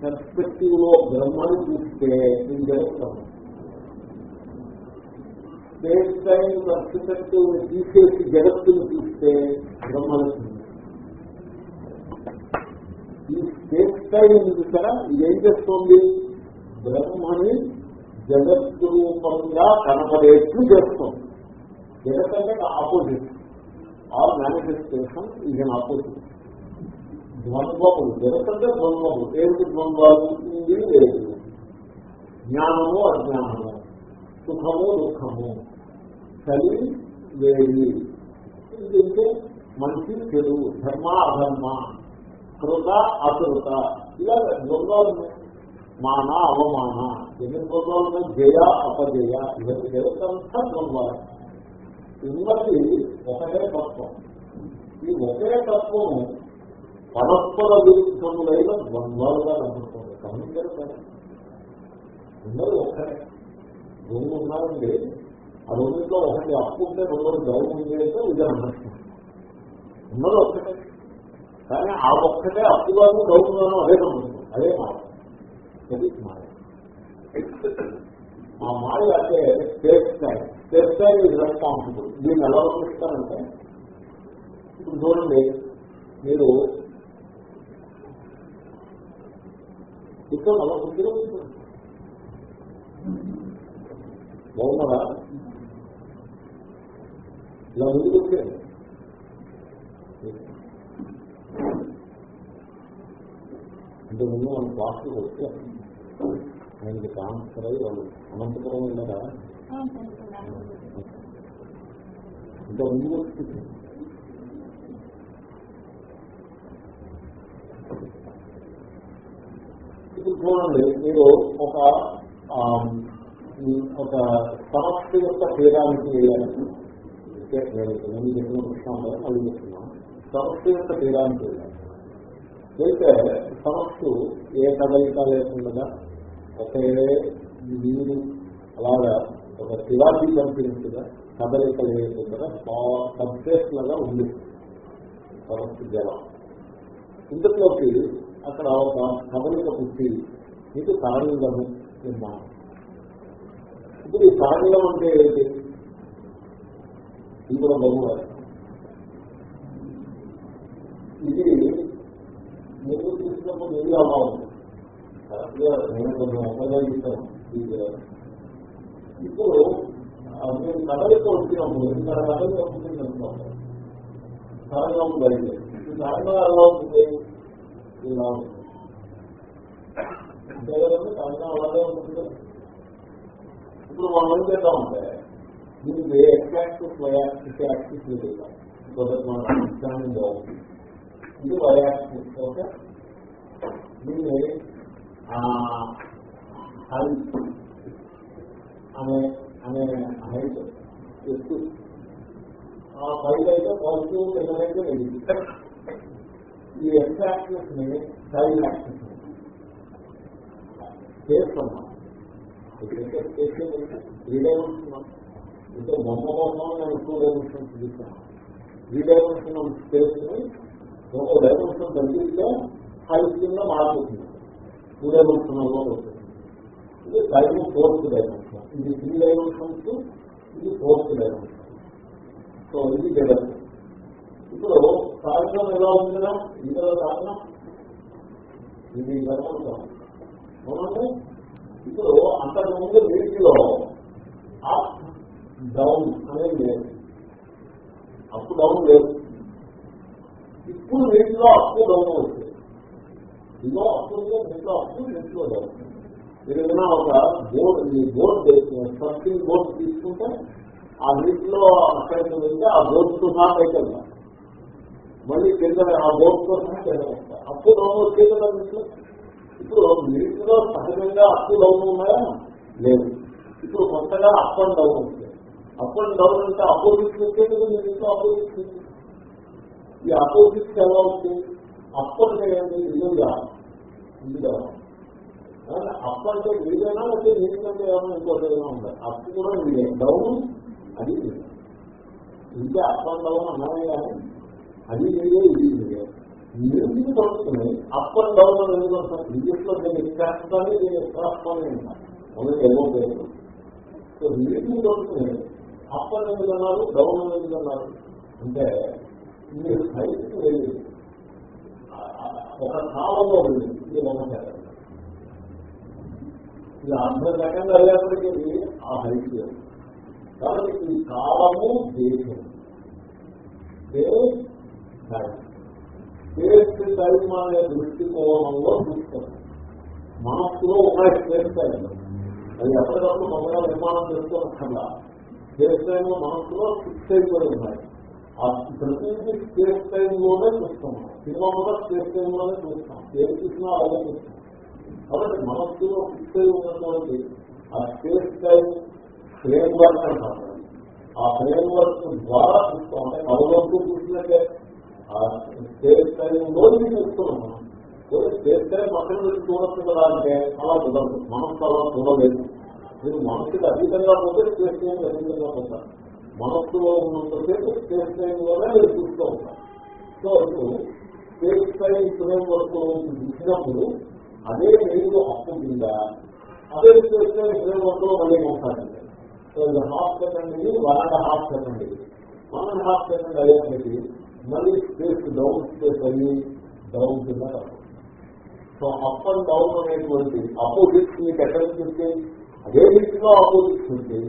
పెర్స్పెక్టివ్లో బ్రహ్మాన్ని చూస్తే ఏం చేస్తాము స్పేస్ టైం పర్స్పెక్టివ్ తీసేసి జగత్తును చూస్తే బ్రహ్మాన్ని ఈ స్పేస్ టైం చూసారా? ఇది ఏం చేస్తోంది? బ్రహ్మని జగత్తు రూపంగా కనపడేట్లు చేస్తుంది. జగత్ అంటే opposite all manifestation is an opposite ద్వంద్వములు జగత్ అంటే ద్వంద్వములు ఏమిటి ద్వంద్వాలు ఇది లేదు జ్ఞానము అజ్ఞానము సుఖము దుఃఖము చలి వేడి ఎందుకంటే మంచి చెడు ధర్మ అధర్మ కృత అకృత ఇలా ద్వంద్వాలు ఉన్నాయి మాన అవమాన ఎన్ని ద్వంద్వాలు ఉన్నాయి జయ అపజయ ఇవన్నీ జగత్తంతా ద్వంద్వాలు ఉన్నది ఒకటే తత్వం ఈ ఒకే తత్వం పరస్పర విరుద్ధములైన ద్వంద్వాలుగా కనపడుతుంది. గమనించారు ఉండదు ఉన్నది ఒకటే రెండు ఉన్నారండి ఆ రెండింటిలో ఒకటి అప్పు ఉంటే రెండు గౌరవం చేస్తే విజయం అన్నట్టు. ఉన్నది ఒక్కటే. కానీ ఆ ఒక్కటే అప్పుగాను గౌరవం అదే కనపడుతుంది అదే మాట అది మాయ. మా మాయ అంటే స్టేట్ స్టైల్. స్టేట్ స్టైల్ ఇది రెస్పాన్సిబుల్. దీన్ని ఎలా వర్తిస్తారంటే ఇప్పుడు చూడండి మీరు ఇక్కడ అలా బుద్ధిలో బాగున్నారా? ఇలా ముందుకు వచ్చేయండి అంటే ముందు మన క్లాస్కి వచ్చారు ఆయనకి ట్రాన్స్ఫర్ అయ్యి వాళ్ళు అనంతపురం వెళ్ళారా? ఇంకా ముందుకు వచ్చి. ఇప్పుడు చూడండి మీరు ఒక ఒక సమస్య యొక్క తీరానికి వెళ్ళాలి నేను చెప్పిన ప్రశ్న అది చెప్తున్నాను సమస్య యొక్క తీరానికి వెళ్ళాలి అయితే సమస్య ఏ కదలిక లేకుండా ఒకే నీరు అలాగా ఒక శివాజీ కనిపించగా కదలిక లేకుండా సబ్జెక్ట్ లాగా ఉంది సమస్య జలం. ఇంతలోకి అక్కడ ఒక కదలిక పుట్టి మీకు తరంగము నిర్మాణం ఇప్పుడు ఈ తరంగం అంటే ఏంటి? ఇది కూడా ఇది మీరు తీసుకున్నప్పుడు ఇది అలా ఉంది నేను కొంచెం ఉపయోగిస్తాను. ఇప్పుడు ఆ, మీరు కదలిక వచ్చినప్పుడు ఇంకా కదలిక వస్తుంది అనుకోండి తరంగం బయలుదేరి ఈ తరంగం ఎలా ఉంటుంది? ఇలా ఉంటుంది అంతే కదండి అలాగే ఉంటుంది ఇప్పుడు మనం ఏం చేద్దామంటే దీనికి x axis y axis axis లేదు సో దట్ మనం అండర్స్టాండింగ్ అవుతుంది ఇది వయాక్సిస్ ఓకే దీన్ని హైట్ అనే అనే హైట్ ఎత్తు ఆ పైకి అయితే పాజిటివ్ కిందనైతే నెగిటివ్ ఈ ఎక్స్ యాక్సిస్ని. సైడ్ యాక్సిస్ చేస్తున్నాం త్రీ డైమెన్షనల్ అంటే బొమ్మ కోసం నేను టూ డైమెన్షన్స్ చూసాను త్రీ డైమెన్షనల్ స్పేస్ని ఒక డైమెన్షన్ తగ్గిస్తే హైట్ కింద మారుతుంది. టూ డైమెన్షనల్లో వస్తుంది ఇది టైం ఫోర్త్ డైమెన్షన్ ఇది త్రీ డైమెన్షన్స్ ఇది ఫోర్త్ డైమెన్షన్ సో ఇది జగత్. ఇప్పుడు కారణం ఎలా ఉందిరా ఇందులో కారణం? ఇది గర్వంతం అవునండి? ఇప్పుడు అంతకు ముందు వీటిలో అప్ డౌన్ అనేది లేదు. అప్ డౌన్ లేదు. ఇప్పుడు వీటిలో అప్ డౌన్ అవుతుంది ఇదో అప్పు దీంట్లో అప్పు దీంట్లో డౌన్ మీరు ఏదైనా ఒక బోర్డు ఈ బోర్డు సర్కిల్ బోర్డు తీసుకుంటే ఆ నీటిలో అక్కడికి వెళ్తే ఆ బోర్డుతో నాకు అయితే మళ్ళీ కింద ఆ బోర్డు సహా కింద వస్తాం. అప్పు లోన్ వచ్చే కదా నీటిలో ఇప్పుడు నీటిలో సహజంగా అప్పు లోన్ ఉన్నాయా? లేదు. ఇప్పుడు కొత్తగా అప్ అండ్ డౌన్ వస్తాయి అప్ అండ్ డౌన్ అంటే అపోజిట్ వచ్చే కదా మీ ఇంట్లో అపోజిట్ ఈ అపోజిట్ ఎలా వస్తుంది? అప్ అంటే ఏంటి? ఇదిగా ఇదిగా అప్ అంటే వీడైనా అయితే నీటికంటే ఏమైనా ఇంకోటి ఏమైనా ఉంటాయి అప్పు కూడా వీడే. డౌన్ అది ఇంకా అప్ అండ్ డౌన్ అన్నామే కానీ అది వీడే ఇది వీడే ఎందుకు దొరుకుతున్నాయి అప్ అండ్ డౌన్ అని ఎందుకు వస్తాను ఇంగ్లీష్లో దీన్ని ఎక్స్ట్రాస్తానే దీన్ని ఎక్స్ట్రాస్తానే అంటారు ఏమో పేరు. సో ఎందుకు దొరుకుతున్నాయి అప్ అని ఎందుకు అన్నారు డౌన్ అని ఎందుకు అన్నారు. అంటే మీరు హైట్కి వెళ్ళి ఒక కాలంలో ఉంది. ఇది నమ్మకారు ఇది అర్థం రకంగా అయ్యేప్పటికీ ఆ హైట్ కాబట్టి ఈ కాలము దేశం దేశ్ స్పేస్ టైం అనే దృష్టికోణంలో చూస్తాం మనస్సులో ఒక స్పేస్ టైం అది ఎప్పటికప్పుడు కొత్తగా నిర్మాణం చేసుకోవచ్చల్లా స్పేస్ టైంలో మనస్సులో ఫిక్స్ అయిపోయి ఉన్నాయి. ఆ ప్రతిదీ స్పేస్ టైంలోనే చూస్తున్నాం సినిమా కూడా స్పేస్ టైంలోనే చూస్తాం. ఏం చూసినా అలాగే చూస్తాం. కాబట్టి మనస్సులో ఫిక్స్ అయి ఉన్నటువంటి ఆ స్పేస్ టైం ఫ్రేమ్ వర్క్ అంటారు ఆ ఫ్రేమ్ వర్క్ ద్వారా చూస్తాం. అంటే కలవరకు చూసినట్టే ఆ స్పేస్ టైంలోని చూస్తున్నాం స్పేస్ టైం పక్కన నుంచి చూడొచ్చు కదా అంటే అలా కుదరదు మనస్సు అలా చూడలేదు. మీరు మనసుకి అతీతంగా పోతే స్పేస్ టైం అతీతంగా పోతారు. మనస్సులో ఉన్నంతసేపు స్పేస్ టైంలోనే మీరు చూస్తూ ఉంటారు. సో ఇప్పుడు స్పేస్ టైం ఫ్రేమ్ వర్క్ చూసినప్పుడు అదే మీరు హక్కు కింద అదే స్పేస్ టైం ఫ్రేమ్ వర్క్లో మళ్ళీ కొనసాగింది సో ఇది హాఫ్ సెకండ్ ఇది వన్ అండ్ హాఫ్ సెకండ్ ఇది వన్ అండ్ హాఫ్ సెకండ్ అయ్యేసరికి మళ్ళీ స్పేస్ డౌన్ స్పేస్ అయ్యి డౌన్ కింద సో అప్ అండ్ డౌన్ అనేటువంటి అపోజిట్స్ మీకు ఎక్కడ చూస్తే అదే రీతిలో అపోజిట్స్ ఉంది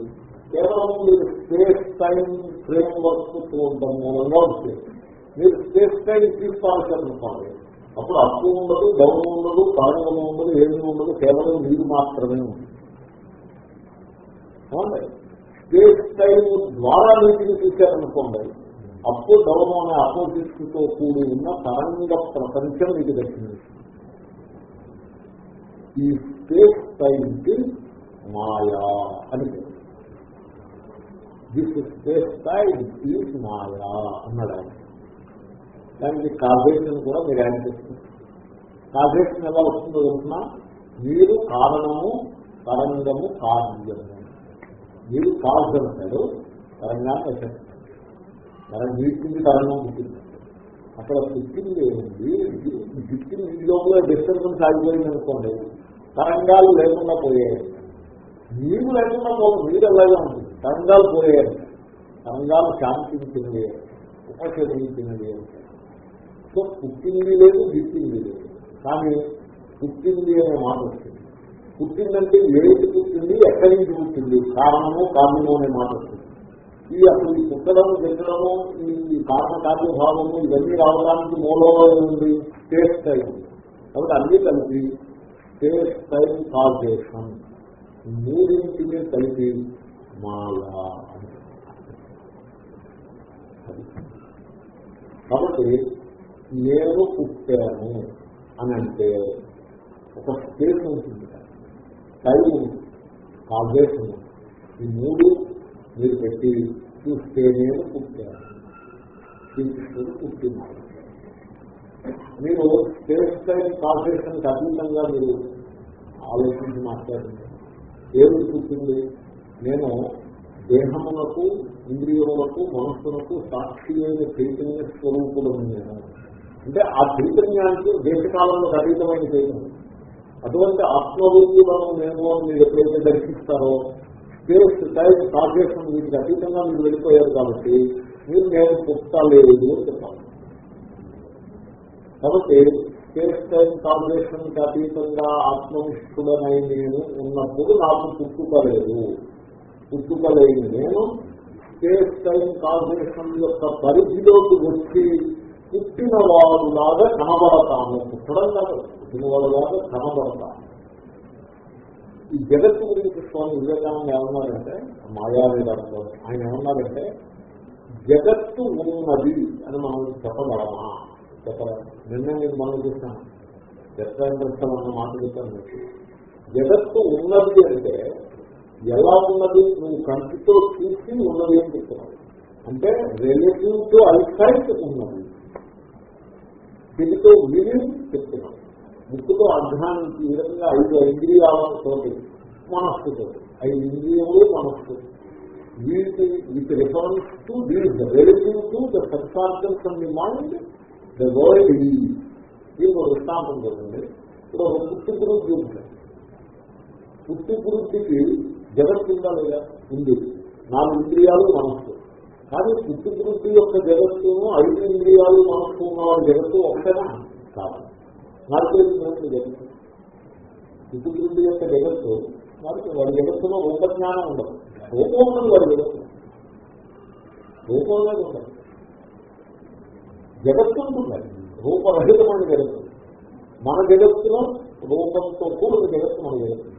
కేవలం మీరు స్పేస్ టైం ఫ్రేమ్ వర్క్ చూడటం మూలంగా వస్తుంది మీరు స్పేస్ టైం తీసుకోవాల్సి అనుకోండి అప్పుడు అప్పు ఉండదు డౌన్ ఉండదు కారణం ఉండదు ఏమీ ఉండదు కేవలం మీరు మాత్రమే ఉంటుంది స్పేస్ టైం ద్వారా నీటిని చూశారనుకోండి అప్పు డౌన్ అనే అపోజిట్స్తో కూడి ఉన్న తరంగ ప్రపంచం మీకు దర్శనమిస్తుంది ఈ స్పేస్ టైంకి మాయా అని this space time is maya అన్నాడు ఆయన. దానికి కాజేషన్ కూడా మీరు యాడ్ చేస్తున్నారు కాజేషన్ ఎలా వస్తుందో తెలుసిన? మీరు కారణము తరంగము కార్యము మీరు కాజ్ అంటాడు తరంగాన్ని మనం వీటికి కారణం పుట్టింది. అక్కడ పుట్టింది ఏముంది? పుట్టింది లోపల డిస్టర్బెన్స్ ఆగిపోయింది అనుకోండి తరంగాలు లేకుండా పోయాయి. నీరు లేకుండా పోదు నీరు అలాగే ఉంటుంది తరంగాలు పోయాయి. తరంగాలు శాంతించినవి ఉపశమించినవి సో పుట్టింది లేదు గిట్టింది లేదు. కానీ పుట్టింది అనే మాట వస్తుంది పుట్టిందంటే ఏది పుట్టింది? ఎక్కడి నుంచి పుట్టింది? కారణము కారణము అనే మాట ఈ అసలు ఈ పుట్టడము పెట్టడము ఈ కారణ కార్యభావము ఇవన్నీ రావడానికి మూలంలో ఉంది టేస్ట్ టైం కాబట్టి అన్నీ కలిపి టేస్ట్ టైం కాజేషన్ మూడింటిని కలిపి మాయా కాబట్టి నేను పుట్టాను అని అంటే ఒక స్పేస్ ఉంటుంది. టైం ఉంది కాజేషన్ ఈ మూడు మీరు పెట్టి చూస్తే నేను పుట్టాను. శ్రీకృష్ణుడు పుట్టినాడు మీరు స్పేస్ టైం కాన్సెషన్ అతీతంగా మీరు ఆలోచించి మాట్లాడండి. ఏమి పుట్టింది. నేను దేహమునకు ఇంద్రియములకు మనస్సునకు సాక్షి అయిన చైతన్య స్వరూపుడు నేను. అంటే ఆ చైతన్యానికి దేశకాలంలో అతీతమైన చైతన్యం. అటువంటి ఆత్మరూపులను నేను మీరు ఎప్పుడైతే దర్శిస్తారో స్పేస్ టైం కాన్సెషన్ వీటికి అతీతంగా మీరు వెళ్ళిపోయారు కాబట్టి మీరు నేను పుట్టలేదు అని చెప్పాలి. కాబట్టి స్పేస్ టైం కాంబినేషన్ అతీతంగా ఆత్మనిష్ఠుడనై నేను ఉన్నప్పుడు నాకు పుట్టుకలేదు పుట్టుకలేని నేను స్పేస్ టైం కాంబినేషన్ యొక్క పరిధిలోకి వచ్చి పుట్టిన వాడులాగా కనబడతాను. పుట్టడం కాదు పుట్టిన వాడులాగా కనబడతాను. ఈ జగత్తు గురించి స్వామి వివేకానంద ఏమన్నారంటే మాయావి దాంట్లో ఆయన ఏమన్నారంటే జగత్తు ఉన్నది అని మనం చెప్పగలమా? చెప్పగలం నిన్న నేను మనం చూస్తాను జత్రాంతరం అన్న మాట చెప్పాను జగత్తు ఉన్నది అంటే ఎలా ఉన్నది? నువ్వు కంటితో చూసి ఉన్నది అని చెప్తున్నావు. అంటే రిలేటివ్ టు ఐసైట్ ఉన్నది. దీనితో విని చెప్తున్నావు. ముక్కుతో అధ్యానం ఈ విధంగా ఐదు ఇంద్రియాలతో మనస్సుతో ఐదు ఇంద్రియములు మనస్సు వీటి with reference to these relative to the sense organs and the mind the world ఈ దీనికి ఒక దృష్టాంతం జరిగింది ఇప్పుడు ఒక పుట్టి గురుద్ది ఉంటుంది పుట్టి గురుద్దికి జగత్ ఉందా లేదా? ఉంది. నాలుగు ఇంద్రియాలు మనస్సు. కానీ పుట్టి గురుద్ది యొక్క జగత్తును ఐదు ఇంద్రియాలు మనస్సు ఉన్న వాళ్ళ జగత్తు ఒకటేనా? కాదు. నాలుగు జగత్తు విద్యుత్ యొక్క జగత్తు వారికి వాడి జగత్తులో రూపజ్ఞానం ఉండదు. రూపం ఉన్నది వాడి జగత్తు. రూపం అనేది ఉండదు. జగత్తు ఉంటుంది రూపరహితమైన జగత్తు. మన జగత్తులో రూపంతో కూడిన జగత్తు మన జగత్తు.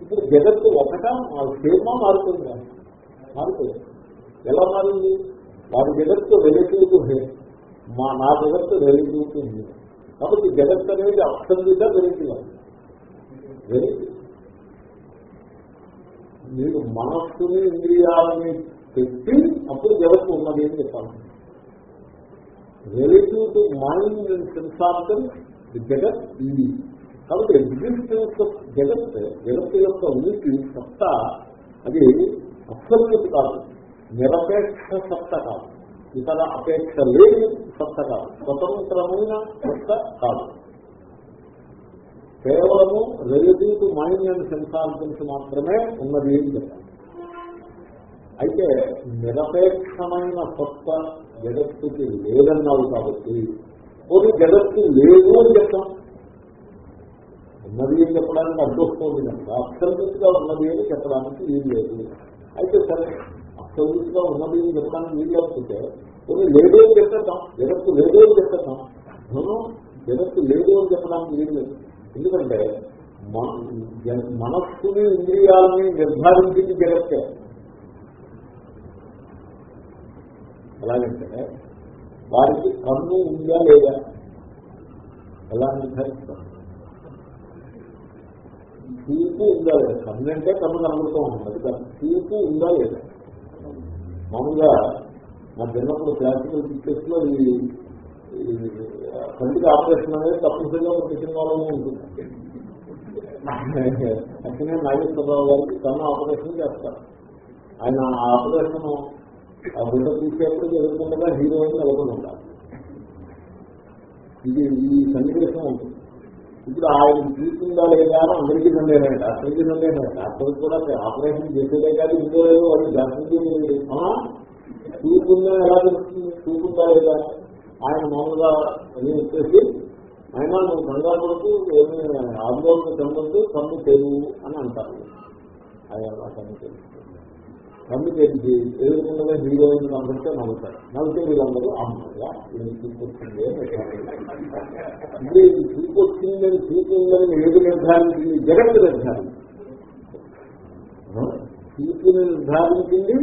ఇప్పుడు జగత్తు ఒకట సేమా మారుతుంది మారుతుంది ఎలా మారింది? వారి జగత్తు వెలుగుతుంది మా నా జగత్తు వెలుగుతుంది కాబట్టి జగత్ అనేది అక్షంతిగా రిలేటివ్ మీరు మనస్సుని ఇంద్రియాలని పెట్టి అప్పుడు జగత్తు ఉన్నది అని చెప్పాను relative to mind and sense organs జగత్ ఇది. కాబట్టి ఎగ్జిస్టెన్స్ ఆఫ్ జగత్ జగత్ యొక్క ఉనికి సత్తా అది అసలు కాదు. నిరపేక్ష సత్త కాదు. ఇతర అపేక్ష లేని సత్త కాదు. స్వతంత్రమైన సత్త కాదు. కేవలము relative to mind and sense organs మాత్రమే ఉన్నది అని అయితే నిరపేక్షమైన సత్త జగత్తుకి లేదన్నావు కాబట్టి కొన్ని జగత్తు లేదు అని చెప్తాం. ఉన్నది అని చెప్పడానికి అడ్డొస్తుంది కనుక అక్షరగా ఉన్నది అని చెప్పడానికి ఏం లేదు. అయితే సరే అక్షరగా ఉన్నది అని చెప్పడానికి వీలు లేకపోతే కొన్ని లేదు అని చెప్పేద్దాం. జగత్తు లేదు అని చెప్పేద్దాం. జగత్తు లేదు అని చెప్పడానికి వీలు లేదు. ఎందుకంటే మనస్సుని ఇంద్రియాలని నిర్ధారించింది జగత్తే. ఎలాగంటే వారికి కన్ను ఉందా లేదా? ఎలా నిర్ధారిస్తాం తీర్పు ఉందా లేదా? కన్ను అంటే కన్ను కనబడుతూ ఉంటుంది. కానీ చూపు ఉందా లేదా? మామూలుగా నా చిన్నప్పుడు క్లాసికల్ పిక్చర్స్లో ఈ కంటికి ఆపరేషన్ అనేది తప్పనిసరిగా ఒక సినిమాలోనే ఉంటుంది. అట్లనే నాగేశ్వరరావు గారికి తన ఆపరేషన్ చేస్తారు. ఆయన ఆ ఆపరేషన్ ఆ బిడ్డ తీసేప్పుడు ఎదుర్కొండగా హీరోయిన్ నెలకొని ఉంటారు ఇది ఈ సన్నివేశం ఉంటుంది. ఇప్పుడు ఆయన తీసుకుందా లేదా అని అందరికీ సందేహమే డాక్టర్కి సందేహమే డాక్టర్ కూడా ఆపరేషన్ చేసేదే కాదు ఇంకో లేదో వాళ్ళు డాక్టర్కి చూపుందా ఎలా తెలుస్తుంది చూపుందా లేదా? ఆయన మామూలుగా అది వచ్చేసి ఆయన నువ్వు కంగారు పడుతూ ఏమి ఆందోళన చెందొద్దు కన్ను తెలుగు అని అంటారు. ఆయన కన్ను తెలుస్తుంది కన్ను తెలిసి ఎదుర్కొండగా హీరోయిన్ అందరితో నవ్వుతారు. నవ్వుతే వీళ్ళందరూ అమ్మగా ఇది తీసుకొచ్చింది ఇది తీసుకొచ్చిందని తీసుకుందని ఏది నిర్ధారించింది? జగత్తు నిర్ధారించింది. చూపుని నిర్ధారించింది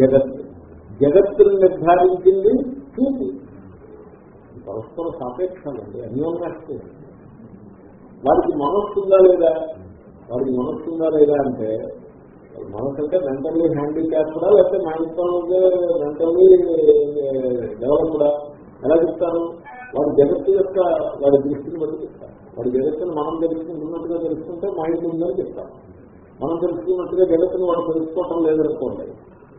జగత్తు. జగత్తుని నిర్ధారించింది చూపు. పరస్పర సాపేక్షాలండి అన్యోన్యాస్తుంది వారికి మనస్సు ఉందా లేదా? వారికి మనస్సు ఉందా లేదా అంటే మనకంటే అంటే మెంటల్లీ హ్యాండిక్యాప్డా లేకపోతే మెంటల్ మెంటల్లీ డెవలప్డా ఎలా చెప్తారు? వాడి జగత్తు యొక్క వాడి దృష్టిని బట్టి చెప్తారు. వాడి జగత్తును మనం తెలుసుకుంటున్నట్టుగా తెలుసుకుంటే మైండ్ ఉందని చెప్తారు. మనం తెలుసుకున్నట్టుగా జగత్తును వాడు తెలుసుకోవటం లేదనుకోండి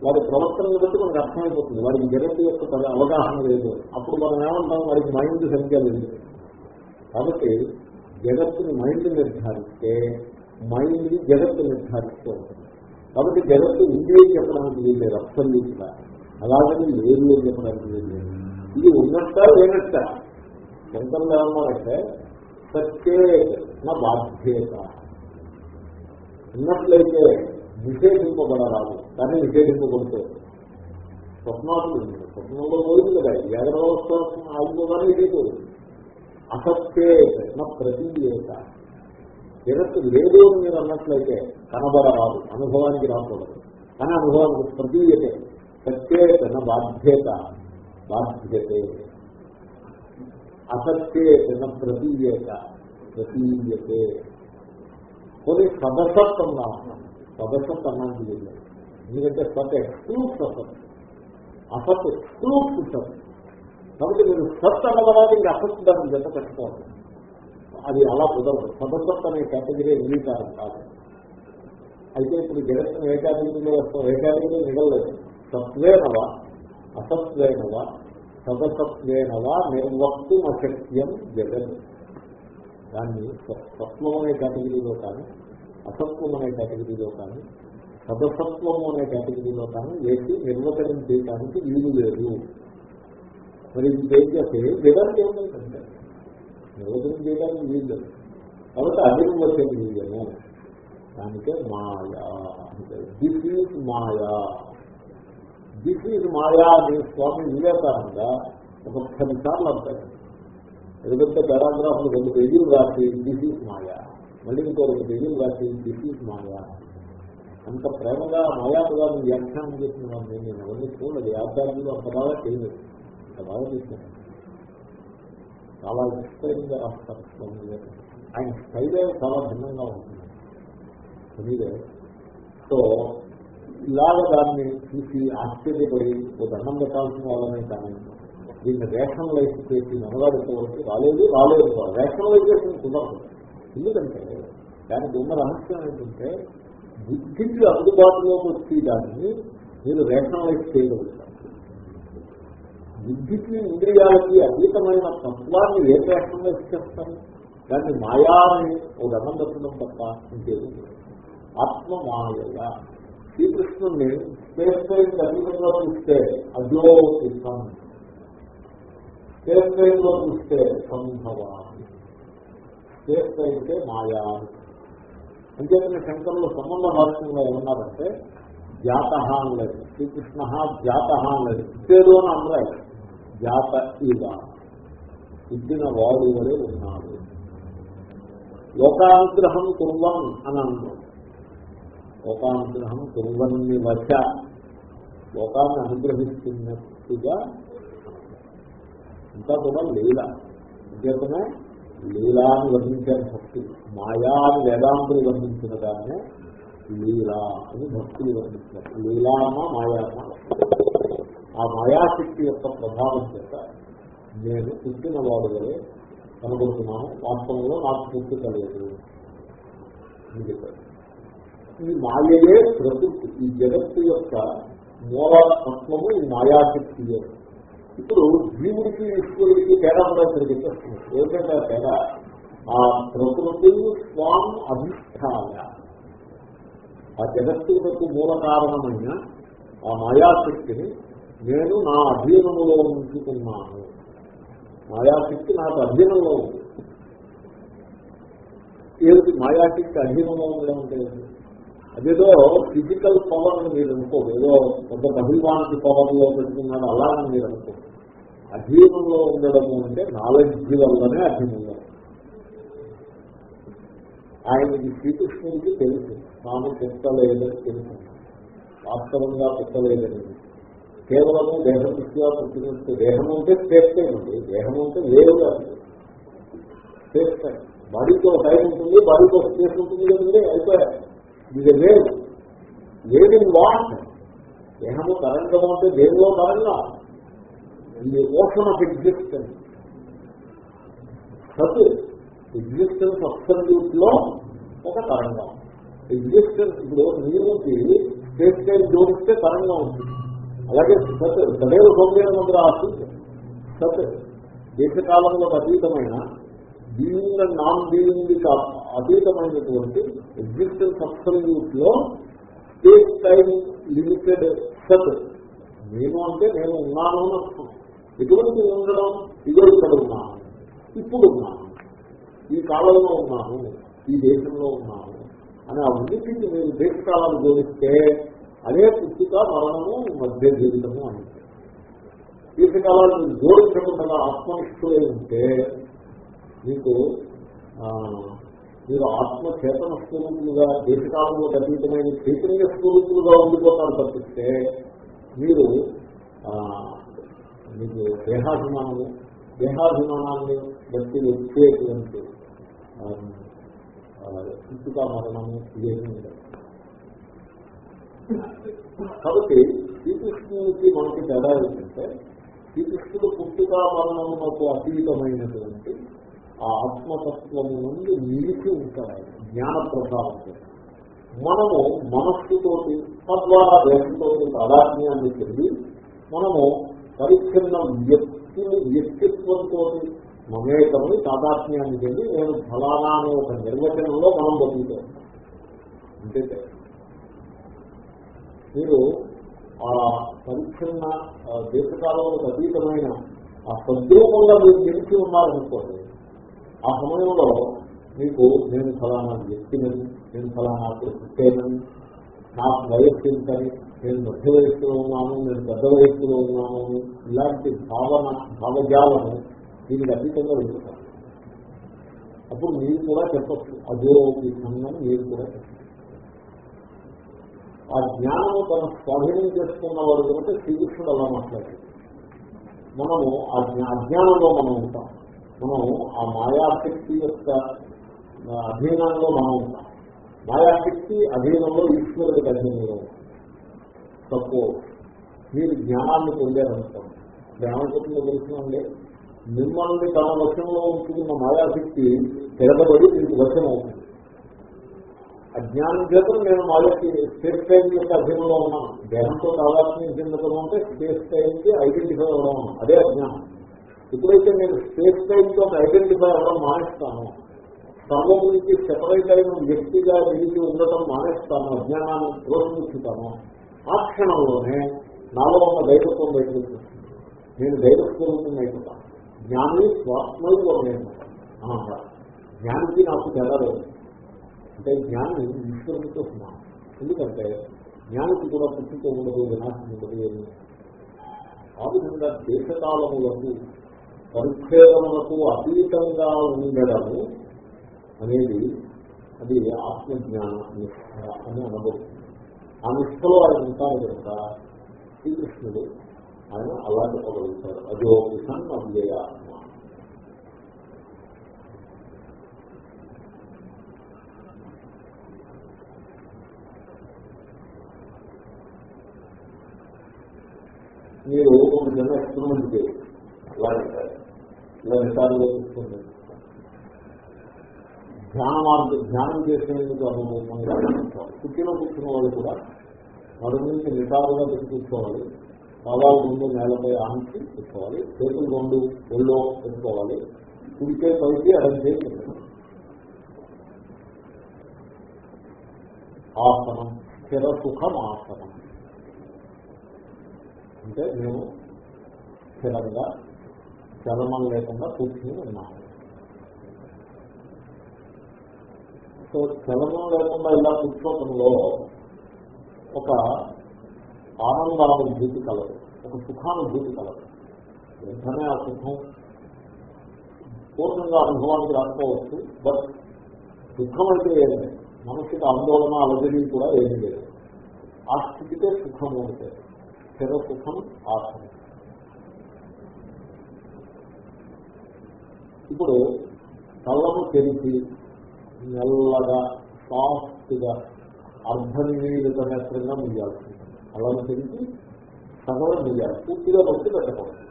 వాడి ప్రవర్తనను బట్టి మనకు అర్థమైపోతుంది. వాడికి జగత్తు యొక్క అవగాహన లేదు. అప్పుడు మనం ఏమంటాం? వాడికి మైండ్ సరిగ్గా లేదు. కాబట్టి జగత్తుని మైండ్ నిర్ధారిస్తే మైండ్ జగత్తు నిర్ధారిస్తూ ఉంటుంది. కాబట్టి జగత్తు ఉంది అని చెప్పడానికి వీల్లేదు అసలు అలాగని లేదు అని చెప్పడానికి లేదు ఇది ఉన్నట్ట లేనట్ట. శంకర్లు ఏమన్నారంటే సత్యే నా బాధ్యత. ఉన్నట్లయితే నిషేధింపబడరాదు. కానీ నిషేధింపబడుతుంది స్వప్నాలు స్వప్నంలో పోయింది కదా. ఏదైనా వ్యవస్థ ఆగిపోగానే ఇది పోయింది అసత్యే నా ప్రతీయేత జగత్తు లేదు అని మీరు అన్నట్లయితే కనబడరాదు. అనుభవానికి రాకూడదు. కానీ అనుభవానికి ప్రతీయతే సత్యేతన బాధ్యత. బాధ్యతే. అసత్యేతన ప్రతీయత ప్రతీయతే కొన్ని సదసత్ అన్నా సదసత్ అన్నానికి వెళ్ళారు ఎందుకంటే సత్ ఎక్స్క్లూస్ అసత్ అసత్ ఎక్స్క్లూస్ సత్ కాబట్టి మీరు సత్ అన్నదానికి ఇంకా అసత్ దాన్ని జత పెట్టుకోవాలి. అది అలా కుదరదు. సదసత్ అనే కేటగిరీ అంగీకారం కాదు. అయితే ఇప్పుడు జగత్తును ఏ కేటగిరీలో వస్తాం ఏ కేటగిరీ మిగలలేదు సత్వేనవా అసత్వేనవా సదసత్వేనవా నిర్వక్తి అశక్యం జగన్ దాన్ని సత్వం అనే కేటగిరీలో కానీ అసత్వం అనే కేటగిరీలో కానీ సదసత్వము అనే కేటగిరీలో కానీ వేసి నిర్వచనం చేయడానికి వీలు లేదు. మరి ఇది ఏం చేస్తే జగన్ ఏమిటంటే నిర్వచనం చేయడానికి వీలు లేదు. కాబట్టి అనిర్వచన దానికే మాయా this is maya. This is maya అని స్వామి వివేకానంద ఒక పది సార్లు అంటారు. ఎందుకంటే పారాగ్రాఫ్లు రెండు పేజీలు రాసి దిస్ ఈజ్ మాయా. మళ్ళీ ఇంకో రెండు పేజీలు రాసి దిస్ ఈజ్ మాయా. అంత ప్రేమగా మాయాపదాన్ని వ్యాఖ్యానం చేసిన నేను నేను అవన్నీ చూడలేదు. యాదాలు అంత బాగా చేయలేదు. అంత బాగా చేశాను చాలా ఇష్టంగా రాస్తారు స్వామి వివేకానంద. ఆయన స్టైలే చాలా భిన్నంగా ఉంటుంది. ఎనీవే సో ఇలాగ దాన్ని చూసి ఆశ్చర్యపడి ఒక దండం పెట్టాల్సిన వాళ్ళనే కానీ దీన్ని రేషనలైజ్ చేసి మనగాడుకోవచ్చు రాలేదు రాలేదు. రేషనలైజేషన్ కుదరదు. ఎందుకంటే దానికి ఉన్న రహస్యం ఏంటంటే బుద్ధికి అందుబాటులోకి వచ్చి దాన్ని మీరు రేషనలైజ్ చేయగలుగుతారు. బుద్ధికి ఇంద్రియాలకి అతీతమైన తత్వాన్ని ఏ రేషనలైజ్ చేస్తారు? దాన్ని మాయాన్ని ఓ దండం పెట్టడం తప్ప ఇంకేది ఆత్మ మాయగా శ్రీకృష్ణుణ్ణి స్పేస్ టైం అధికంగా చూస్తే అదో ఇస్తాం స్పేస్ టైం లో చూస్తే సంభవాన్ని స్పేస్ టైంటే మాయా. అంతేకాని శంకరులు సంబంధ భాషంలో ఏమన్నారంటే జాత అనలేదు శ్రీకృష్ణ జాత అనలేదు ఇచ్చేదో అని అందరూ జాత ఇద ఇద్దిన వాడు వరే ఉన్నాడు. లోకానుగ్రహం కుర్వం అని అన్నాడు లోకానుగ్రహం కుర్వన్ని వచ లోకాన్ని అనుగ్రహిస్తున్నట్టుగా ఇంకా కూడా లీల. అంతేతనే లీలాన్ని వర్ణించారు భక్తులు మాయా అని వేదాంతులు వర్ణించిన దాన్నే లీలా అని భక్తులు వర్ణించారు. లీలామా మాయామా ఆ మాయాశక్తి యొక్క ప్రభావం చేత నేను పుట్టిన వాడుగలే వలె కనబడుతున్నాను వాస్తవంలో నాకు పుట్టుకలేదు అని చెప్పారు. ఈ మాయయే ప్రకృతి ఈ జగత్తు యొక్క మూల తత్వము ఈ మాయాశక్తియే ఇప్పుడు జీవుడికి ఈశ్వరుడికి తేడా కూడా ఇక్కడ చెప్పేస్తున్నారు ఏంటంటే తేడా? ఆ ప్రకృతి స్వాం అధిష్టాన ఆ జగత్తులకు మూల కారణమైన ఆ మాయాశక్తిని నేను నా అధీనములో ఉంచుకున్నాను. మాయాశక్తి నాకు అధీనంలో ఉంది. ఏమిటి మాయాశక్తి అధీనంలో ఉండడం అంటే అదేదో ఫిజికల్ పవర్ అని మీరు అనుకోదు ఏదో పెద్ద అభిమానికి పవర్లో పెట్టుకున్నాడు అలా అని మీరు అనుకోదు అధీనంలో ఉండడము అంటే నాలెడ్జ్ వల్లనే అధీనంలో. ఆయనకి శ్రీకృష్ణుడికి తెలుసు. తాను పుట్టలేదని తెలుసు. వాస్తవంగా పుట్టలేదని. కేవలము దేహదృష్ట్యా పుట్టినట్టు దేహం అంటే స్పేస్ ఉంది దేహం అంటే వేరు కాదు స్పేస్ టైం బాడీతో టైం ఉంటుంది బాడీతో స్పేస్ ఉంటుంది కదండి అయిపోయా ఇది వేరు వేడి వాట్? దేహము తరంగం అంటే దేనిలో తరంగా? ఇది ఓషన్ ఆఫ్ ఎగ్జిస్టెన్స్ సత్ ఎగ్జిస్టెన్స్ అబ్సల్యూట్లో ఒక తరంగం. ఎగ్జిస్టెన్స్ ఇప్పుడు నీరుకి స్పేస్ టైం జోడిస్తే తరంగం ఉంటుంది అలాగే సత్ సదైవ సౌమ్యం మంత్ర ఆస్తుంది సత్ దేశకాలంలో అతీతమైన బీయింగ్ అండ్ నాన్ బీయింగ్ అతీతమైనటువంటి ఎగ్జిస్టెన్స్ అబ్సల్యూట్లో స్పేస్ టైం లిమిటెడ్ సెట్ నేను అంటే నేను ఉన్నాను అని అర్థం. ఎటువంటి ఉండడం ఇదే ఇక్కడ ఉన్నాను. ఇప్పుడు ఉన్నాను. ఈ కాలంలో ఉన్నాను. ఈ దేశంలో ఉన్నాను. అని ఆ ఉనికికి మీరు దేశకాలాలు జోడిస్తే అదే పుట్టుక మరణము మధ్య జీవితము అని. దీర్ఘకాలాలు మీరు జోడించకుండా ఆత్మనిష్ఠులై ఉంటే మీకు మీరు ఆత్మ చేతన స్వరూపులుగా దేశకాలంలో అతీతమైన చైతన్య స్వరూపులుగా ఉండిపోతారు తప్పిస్తే మీరు మీకు దేహాభిమానము దేహాభిమానాన్ని బట్టి వచ్చేటువంటి ఆ, పుట్టుక మరణము ఇదేమీ కాబట్టి శ్రీకృష్ణునికి మనకి తేడా ఏంటంటే శ్రీకృష్ణుడు పుట్టుక మరణమునకు అతీతమైనటువంటి ఆ ఆత్మతత్వము నుండి నిలిచి ఉంటాడు. జ్ఞాన ప్రసాదంతో మనము మనస్సుతోటి తద్వారా దేశంతో ప్రాధాన్యాన్ని చెంది మనము పరిచ్ఛిన్న వ్యక్తులు వ్యక్తిత్వంతో మమేకమని తాదాత్మ్యాన్ని చెంది నేను ఫలానా అనే ఒక నిర్వచనంలో మనం బతుకుతాం అంతే మీరు ఆ పరిచ్ఛిన్న ఆ అతీతమైన ఆ సద్రూపంగా మీరు తెలిసి ఉన్నారనుకోండి ఆ సమయంలో మీకు నేను ఫలానా వ్యక్తినని నేను ఫలానా పుట్టేనని నాకు వయస్సు ఇంతని నేను మధ్య వయస్సులో ఉన్నాను నేను పెద్ద వయస్సులో ఉన్నాను ఇలాంటి భావన భావజాలను దీనికి అతీతంగా వెళ్తారు అప్పుడు మీరు కూడా చెప్పచ్చు అదో సంఘం మీరు కూడా చెప్పచ్చు. ఆ జ్ఞానం తన స్వాధీనం చేసుకున్న వాడు కనుక శ్రీకృష్ణుడు అలా మాట్లాడారు మనము ఆ అజ్ఞానంలో మనం ఉంటాం. మనం ఆ మాయాశక్తి యొక్క అధీనంలో మనం ఉంటాం. మాయాశక్తి అధీనంలో ఈశ్వరుడికి అధీనంలో సపోజ్ మీరు జ్ఞానాన్ని పొందారనుకోండి. ఏమైపోతుందో తెలుసునండి మిమ్మల్ని తన వశంలో ఉంచుకున్న మాయాశక్తి తిరగబడి మీకు వశం అవుతుంది. అజ్ఞానం చేత నేను మాయాకి స్పేస్ టైం యొక్క అధీనంలో ఉన్నాను. దేహంతో తాదాత్మ్యం చెందడం అంటే స్పేస్ టైంకి ఐడెంటిఫై అవ్వడం. అదే అజ్ఞానం. ఎప్పుడైతే నేను స్పేస్ టైంతో ఐడెంటిఫై అవ్వడం మానేస్తాను. సర్వం నుంచి సెపరేట్ అయిన వ్యక్తిగా నిలిచి ఉండటం మానేస్తాను. అజ్ఞానాన్ని ప్రోత్సహిస్తాను ఆ క్షణంలోనే నాలో ఉన్న దైవత్వం బయటకు నేను దైవస్వరూపం అయిపోతాను జ్ఞాని స్వాత్మైవం నేను జ్ఞానికి నాకు తెలలేదు అంటే జ్ఞాని ఈశ్వరుడితో సమానం. ఎందుకంటే జ్ఞానికి కూడా పుట్టుకో ఉండదు వినాశం ఉండదు ఏమి ఆ విధంగా దేశకాలములకు పరిచ్ఛేదములకు అతీతంగా ఉండడము అనేది అది ఆత్మజ్ఞాన నిష్ఠ అని అనబడుతుంది. ఆ నిష్ఠలో ఆయన ఉంటారు కనుక శ్రీకృష్ణుడు ఆయన అలా చెప్పగలుగుతారు అది ఒక అదో సన్ అవ్యయాత్మ మీరు ఒక జన ఎక్స్పెరిమెంట్ చేయాలి అలాగే ఇలా నిటారుగా నిసార్లు ధ్యాన మార్గం ధ్యానం చేసేందుకు అనుభవంగా పుట్టిన కూర్చున్న వాళ్ళు కూడా మరో నుంచి నిటారుగా పెట్టి కూర్చోవాలి. పాదాలు ముందు నేలపై ఆంచి కూర్చోవాలి. చేతులు రెండు ఒళ్ళో పెట్టుకోవాలి. కుడికే పైకి అడం చేసి ఆసనం స్థిర సుఖం ఆసనం. అంటే మేము స్థిరంగా చలనం లేకుండా కూర్చుని ఉన్నాము సో చలనం లేకుండా ఇలా కూర్చోవడంలో ఒక ఆనందానుభూతి కలదు ఒక సుఖానుభూతి కలదు. వెంటనే ఆ సుఖం పూర్ణంగా అనుభవానికి రాకపోవచ్చు బట్ సుఖం అయితే ఏమి మనసుకి ఆందోళన అలజడి కూడా ఏమీ లేదు. ఆ స్థితికే సుఖం ఉంటుంది స్థిర సుఖం ఆసనం ఇప్పుడు కళ్ళను తెరిచి మెల్లగా సాఫ్ట్గా అర్ధనిమీలిత నేత్రంగా ముయ్యాల్సి కళ్ళను తెరిచి సగం ముయ్యాలి. పూర్తిగా బట్టి పెట్టకూడదు.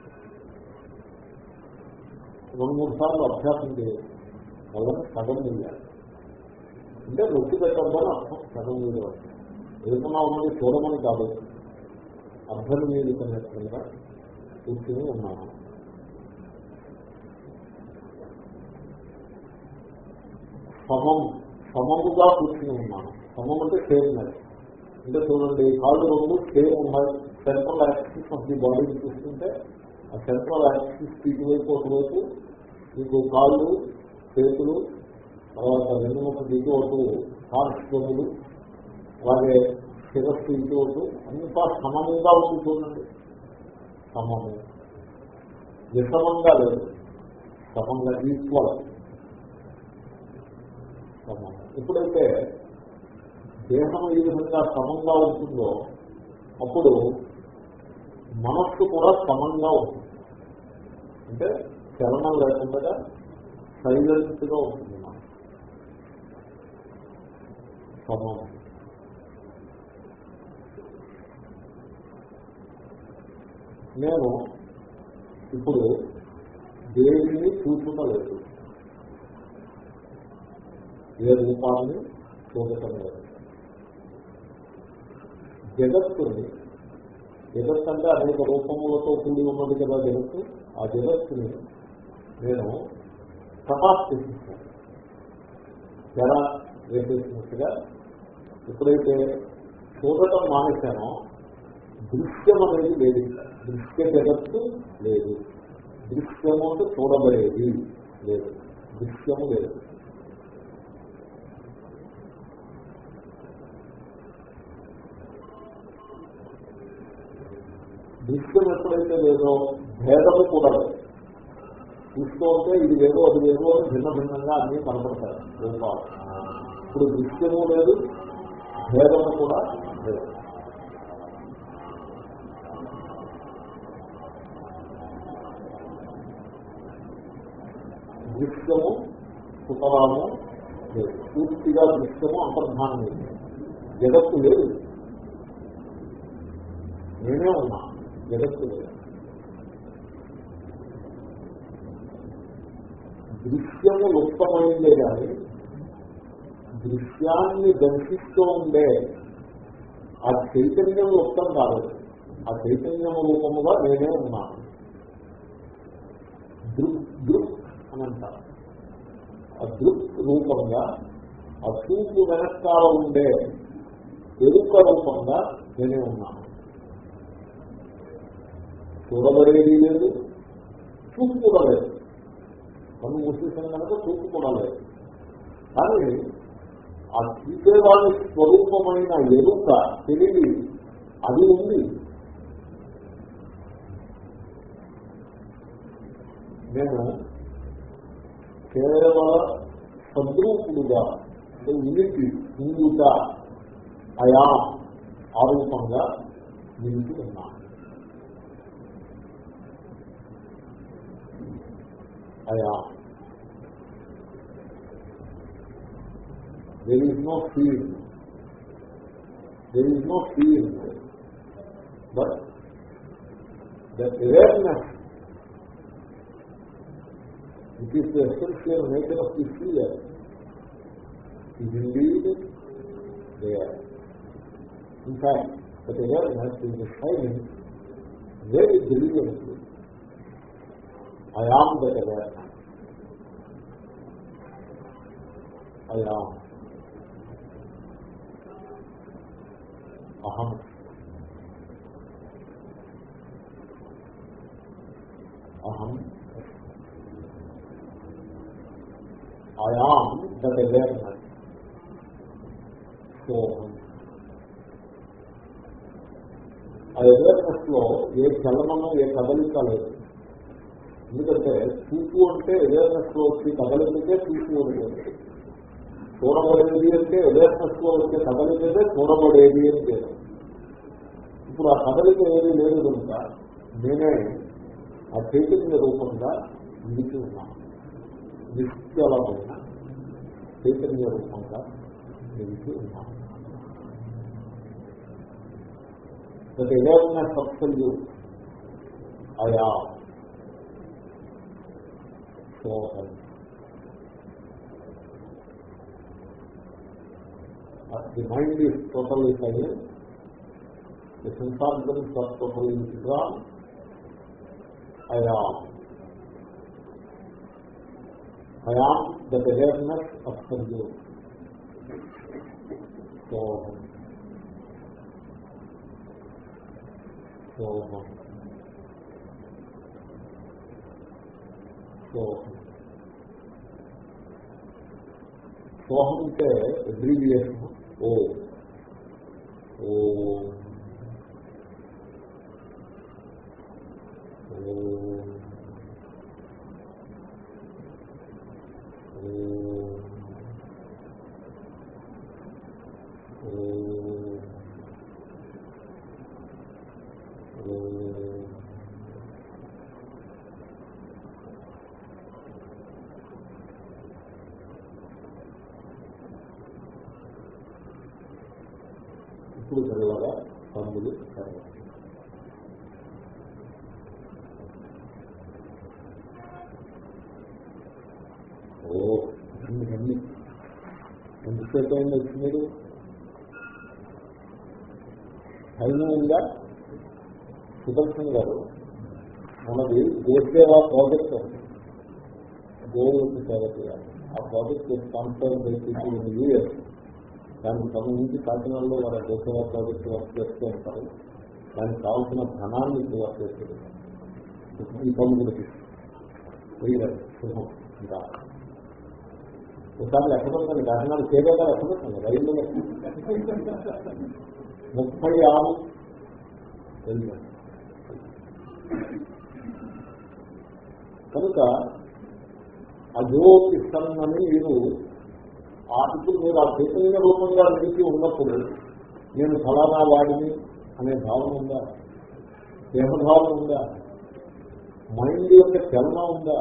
రెండు మూడు సార్లు అభ్యాసం చేయాలి. కళ్ళను సగం ముయ్యాలి. అంటే రొట్టి పెట్టడం అర్థం సగం మీద ఏదన్నా ఉన్నది చూడమని కాదు. అర్ధనిమీలిత నేత్రంగా కూర్చుని ఉన్నాను సమం సమముగా కూర్చుని ఉన్నాను. సమం అంటే సేమ్నెస్ అంటే చూడండి కాళ్ళు రెండు సేమ్ ఉన్నాయి. సెంట్రల్ యాక్సిస్ ఆఫ్ ది బాడీని చూస్తుంటే ఆ సెంట్రల్ యాక్సిస్ ఇటువైపు ఒకవైపు మీకు కాళ్ళు చేతులు తర్వాత రెండు ముక్క దిగువటు పార్శ్వములు అలాగే శిరస్సు ఇటువటు అంతా సమముగా ఉంది చూడండి. సమము. విషమంగా లేదు. సమంగా ఈక్వల్. సమానం ఎప్పుడైతే దేహం ఈ విధంగా సమంగా ఉంటుందో అప్పుడు మనస్సు కూడా సమంగా ఉంటుంది. అంటే చలనం లేకుండా సైలెన్స్గా ఉంటుంది. మనసు నేను ఇప్పుడు దేవిని చూసుకుంటలేదు ఏ రూపాన్ని చూడటం లేదు. జగత్తుని జగత్ అంటే అనేక రూపములతో కూడి ఉన్నది కదా జగత్తు. ఆ జగత్తుని నేను తపాస్ చేసిస్తాను జర వేసేసినట్టుగా ఎప్పుడైతే చూడటం మానేశానో దృశ్యం అనేది లేదు. దృశ్య జగత్తు లేదు. దృశ్యము అంటే చూడబడేది లేదు. దృశ్యము లేదు. దృశ్యం ఎప్పుడైతే లేదో భేదము కూడా లేదు. చూస్తూ ఉంటే ఇది వేరు అది వేరు అని భిన్న భిన్నంగా అన్ని కనపడతాయి. ఇప్పుడు దృశ్యము లేదు భేదము కూడా లేదు. దృశ్యము సుఖరాము లేదు. పూర్తిగా దృశ్యము అంతర్ధానం లేదు. జగత్తు లేదు. నేనే ఉన్నా. జగత్తు దృశ్యము లుప్తమైందే కానీ దృశ్యాన్ని దర్శిస్తూ ఉండే ఆ చైతన్యం లుప్తం కాదు. ఆ చైతన్యం రూపముగా నేనే ఉన్నాను. దృక్ దృక్ అని అంటారు. ఆ దృక్ రూపంగా ఆ చూపు వెనకాల ఉండే ఎరుక రూపంగా నేనే ఉన్నాను. చూడబడేది లేదు చూపు కూడా లేదు. కన్ను మూసేసాం కనుక చూపు కూడా లేదు. కానీ ఆ చూసే వాళ్ళ స్వరూపమైన ఎరుక తెలివి అది ఉంది. నేను కేవల సద్రూపుడుగా అంటే ఉనికి ఉండుట అయా ఆరూపంగా నిలిచి היה. there is no fear there is no fear but the awareness which is the essential nature of the fear is indeed there in fact the awareness is the shining very deliberately I am దగ్గర అయాం అహం అహం అయాం దగ్గర సోహం ఆ అవేర్నెస్లో ఏ చలనము ఏ కదలిక లేదు ఎందుకంటే చూపు అంటే అవేర్నెస్లో వచ్చి కదలికే చూపు అనేది చూడబడేది అంటే అవేర్నెస్లో వచ్చే కదలికదే చూడబడేది అంటే ఇప్పుడు ఆ కదలిక ఏది లేదు కనుక నేనే ఆ చైతన్య రూపంగా నిలిచి ఉన్నాను నిశ్చలమైన చైతన్య రూపంగా నిలిచి ఉన్నాను దట్ అవేర్నెస్ అబ్సల్యూ అయా మోహం the mind is totally silent the sense of gums are totally withdrawn I am I am that awareness of Sanjeev మోహం మోహం సోహం సోహం అంటే అబ్రీవియేషన్ ఓ. ఓ. ఇప్పుడు తెల్లగా పందులు చదవాలి. ఓ అన్ని ఎంతసేపు అయింది వచ్చి మీరు? అయినా ఉందా? సుదర్శన్ గారు మనది దేశేవా ప్రాజెక్ట్ దేవుడికి సేవ చేయాలి. ఆ ప్రాజెక్ట్ స్పాన్సర్ చేసి యూఎస్ దానికి సంబంధించి కాకినాడలో వారి దేశేవా ప్రాజెక్ట్ వర్క్ చేస్తూ ఉంటారు. దానికి కావాల్సిన ధనాన్ని వర్క్ చేస్తారు ఈ పనులకి ఒకసారి లెక్క కాకినాడ చేరేగా లెక్క పెట్టండి రైలు ముప్పై ఆరు. కనుక అజోకి సన్ మీరు ఆ ఇప్పుడు మీరు ఆ చైతన్య రూపంగా నిలిచి ఉన్నప్పుడు నేను ఫలానా వాడిని అనే భావన ఉందా? దేహభావన ఉందా? మైండ్ యొక్క చలనం ఉందా?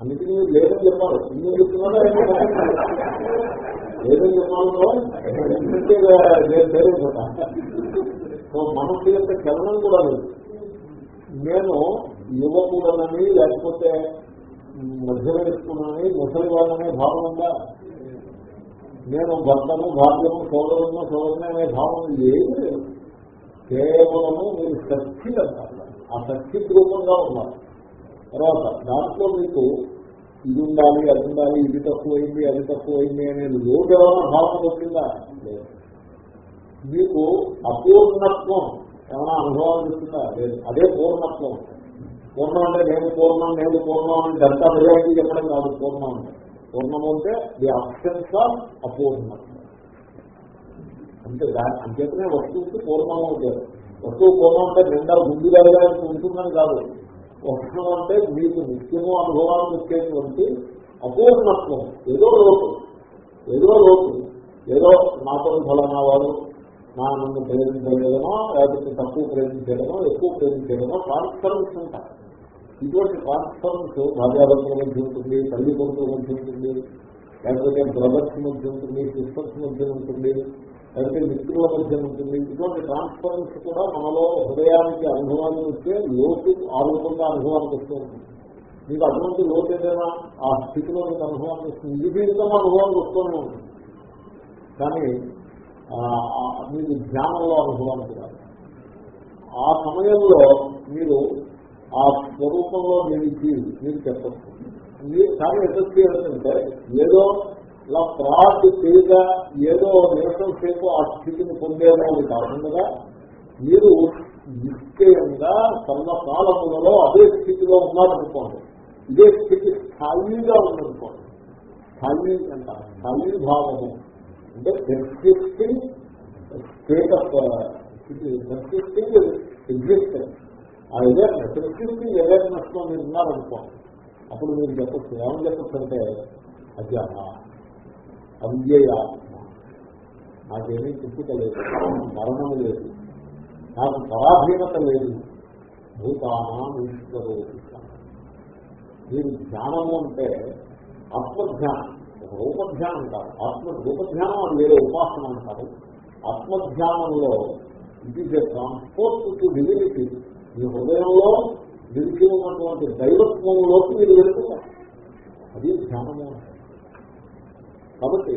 అన్నిటికీ లేదని చెప్పాలి. ఇన్ని చెప్తున్నారా లేదని చెప్పాలో సో మనసు యొక్క చలనం కూడా లేదు. నేను యువకుడనని లేకపోతే మధ్య వేసుకున్నానని ముసలి వాళ్ళనే భావన ఉందా? నేను భర్తను భార్యను సోదరును సోదరుని అనే భావం ఏమి లేదు. కేవలము మీరు శక్తి అంటారు. ఆ శక్తి రూపంగా ఉన్నారు. తర్వాత దాంట్లో మీకు ఇది ఉండాలి అది ఉండాలి ఇది తక్కువైంది అది తక్కువైంది అనే లోటు ఏమైనా భావన వచ్చిందా? లేదు. మీకు అపూర్ణత్వం ఏమైనా అనుభవాలు వచ్చిందా లేదు. అదే పూర్ణత్వం. పూర్ణం అంటే నేను పూర్ణం నేను పూర్ణం అని దంతా ప్రజాకి చెప్పడం కాదు. పూర్ణం అంటే. పూర్ణము అంటే ది అబ్సెన్స్ ఆఫ్ అపూర్ణం అంటే దాని అంచేతనే వస్తువుకి పూర్ణం అవుతారు వస్తువు పూర్ణం అంటే నిండా గుండిగా ఉంటుందని కాదు. వస్తువు అంటే మీకు నిత్యము అనుభవాన్ని వచ్చేటువంటి అపూర్ణత్వం. ఏదో లోటు ఏదో లోటు ఏదో నాతో ఫలానా వాడు నా నన్ను ప్రేమించలేదనో లేకపోతే తక్కువ ప్రేమించడమో ఎక్కువ ప్రేమించడమో ట్రాన్స్ఫరెన్స్ ఉంటారు ఇటువంటి ట్రాన్స్ఫరెన్స్ భార్యాభర్తల మధ్య ఉంటుంది తల్లి కొడుకుల మధ్య ఉంటుంది లేకపోతే బ్రదర్స్ మధ్య ఉంటుంది సిస్టర్స్ మధ్య ఉంటుంది లేకపోతే మిత్రుల మధ్య ఉంటుంది. ఇటువంటి ట్రాన్స్ఫరెన్స్ కూడా మనలో హృదయానికి అనుభవానికి వస్తే లోతు ఆరోగ్యంగా అనుభవానికి వస్తూ ఉంటుంది. మీకు అటువంటి లోతు ఏదైనా ఆ స్థితిలో మీకు అనుభవానికి వస్తుంది. ఇది జీవితం అనుభవానికి వస్తూనే ఉంటుంది కానీ మీకు ధ్యానంలో అనుభవానికి రాదు ఆ సమయంలో మీరు ఆ స్వరూపంలో నిలిచి మీరు చెప్పచ్చు మీరు కానీ ఎస్ఎస్పీ ఏంటంటే ఏదో ఇలా ఫ్రాడ్ చేయగా ఏదో నిరసన సేపు ఆ స్థితిని పొందేమో కాకుండా మీరు నిశ్చయంగా సర్వకాలములలో అదే స్థితిలో ఉన్నారనుకోండి. ఇదే స్థితి స్థాయిగా ఉందనుకోండి. స్థాయి అంట స్థాయి భావము. అంటే ఎగ్జిస్టింగ్ స్టేటస్ ఎగ్జిస్టింగ్ ఎగ్జిస్టెన్స్ ఆ అవేర్నెస్ ప్రకృతి అవేర్నెస్లో మీరు ఉన్నారనుకోండి అప్పుడు మీరు చెప్పచ్చు ఏమని చెప్పచ్చు అంటే అజ్ఞాన అవ్యయాత్మ. నాకేమీ పుట్టుక లేదు. మరణం లేదు. నాకు పరాధీనత లేదు. భూతానం ఈశ్వరోపిక మీరు ధ్యానము అంటే ఆత్మధ్యానం. రూపధ్యానం కాదు. ఆత్మ రూపధ్యానం అది వేరే ఉపాసన అంటారు. ఆత్మధ్యానంలో it is a transport to divinity మీ హృదయంలో నిలిచి ఉన్నటువంటి దైవత్వంలోకి మీరు వెళుతున్నారు అది ధ్యానము అంటే. కాబట్టి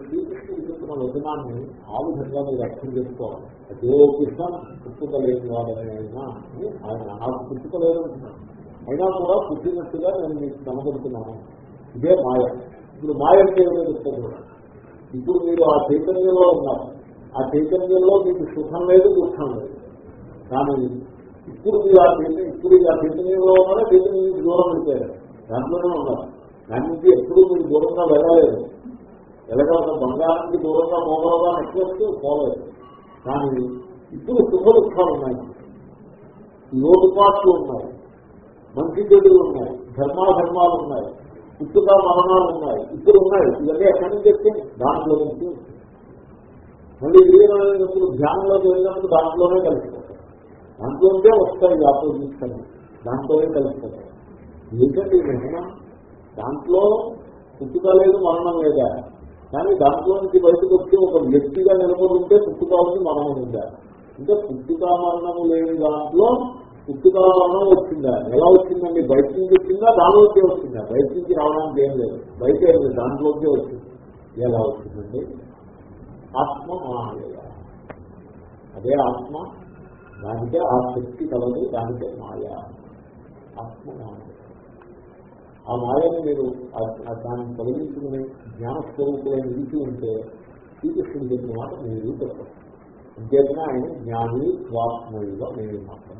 శ్రీకృష్ణుడు చెప్పిన వచనాన్ని ఆ విధంగా మీరు అర్థం చేసుకోవాలి. అదే కృష్ణ పుట్టుక లేని వాడని అయినా ఆయన నాకు పుట్టుక లేదంటున్నాను అయినా కూడా పుట్టినట్టుగా నేను మీకు కనబడుతున్నాను ఇదే మాయ. ఇప్పుడు మాయ అంటే ఏమో చెప్తాను ఇప్పుడు మీరు ఆ చైతన్యంలో ఉన్నారు. ఆ చైతన్యంలో మీకు సుఖం లేదు దుఃఖం లేదు. కానీ ఇప్పుడు మీరు ఆ చైతన్యం ఇప్పుడు ఆ చైతన్యంలో ఉన్నారా చైతన్యం నుంచి దూరం పెట్టారు దాంట్లోనే ఉన్నారు. దాని నుంచి ఎప్పుడు మీరు దూరంగా వెళ్ళలేదు. ఎలాగ బంగారానికి దూరంగా మోగలగా నెక్లెస్ పోలేదు. కానీ ఇప్పుడు సుఖ దుఃఖాలు ఉన్నాయి. లోటుపాట్లు ఉన్నాయి. మంచి చెడులు ఉన్నాయి. ధర్మాధర్మాలు ఉన్నాయి. ఇప్పుడు మరణాలు ఉన్నాయి. ఇప్పుడు ఉన్నాయి. ఇవన్నీ ఎక్కడి నుంచి చెప్తే దాంట్లో నుంచి. మళ్ళీ వీరమైనప్పుడు ధ్యానంలోకి వెళ్ళినప్పుడు దాంట్లోనే కలిసిపోతాయి దాంట్లోనే వస్తాయి ఆపోజిట్స్ అని దాంట్లోనే కలిసిపోతాయి ఎందుకంటే మహిమ దాంట్లో పుట్టుక లేదు మరణం లేదా? కానీ దాంట్లో నుంచి బయటకు వచ్చి ఒక వ్యక్తిగా నిలబడుంటే పుట్టుక ఉంది మరణం ఉందా? అంటే పుట్టుక మరణము లేని దాంట్లో పుట్టుక మరణం వచ్చిందా? ఎలా వచ్చిందండి? బయట నుంచి వచ్చిందా? దానిలోకే వచ్చిందా? బయట నుంచి రావడానికి ఏం లేదు. బయట ఏం లేదు దాంట్లోకే వచ్చింది. ఎలా వచ్చిందండి? ఆత్మ మహాలయ. అదే ఆత్మ దానికే ఆ శక్తి కలదు దానికే మాయా. ఆత్మ ఆ మాయని మీరు దాన్ని తొలగించుకుని జ్ఞానస్వరూపులే నిలిచి ఉంటే శ్రీకృష్ణుడు చెప్పిన మాట మీరు చెప్పారు. అంతేకాని ఆయన జ్ఞాని స్వాత్మయుగా నేను మాత్రం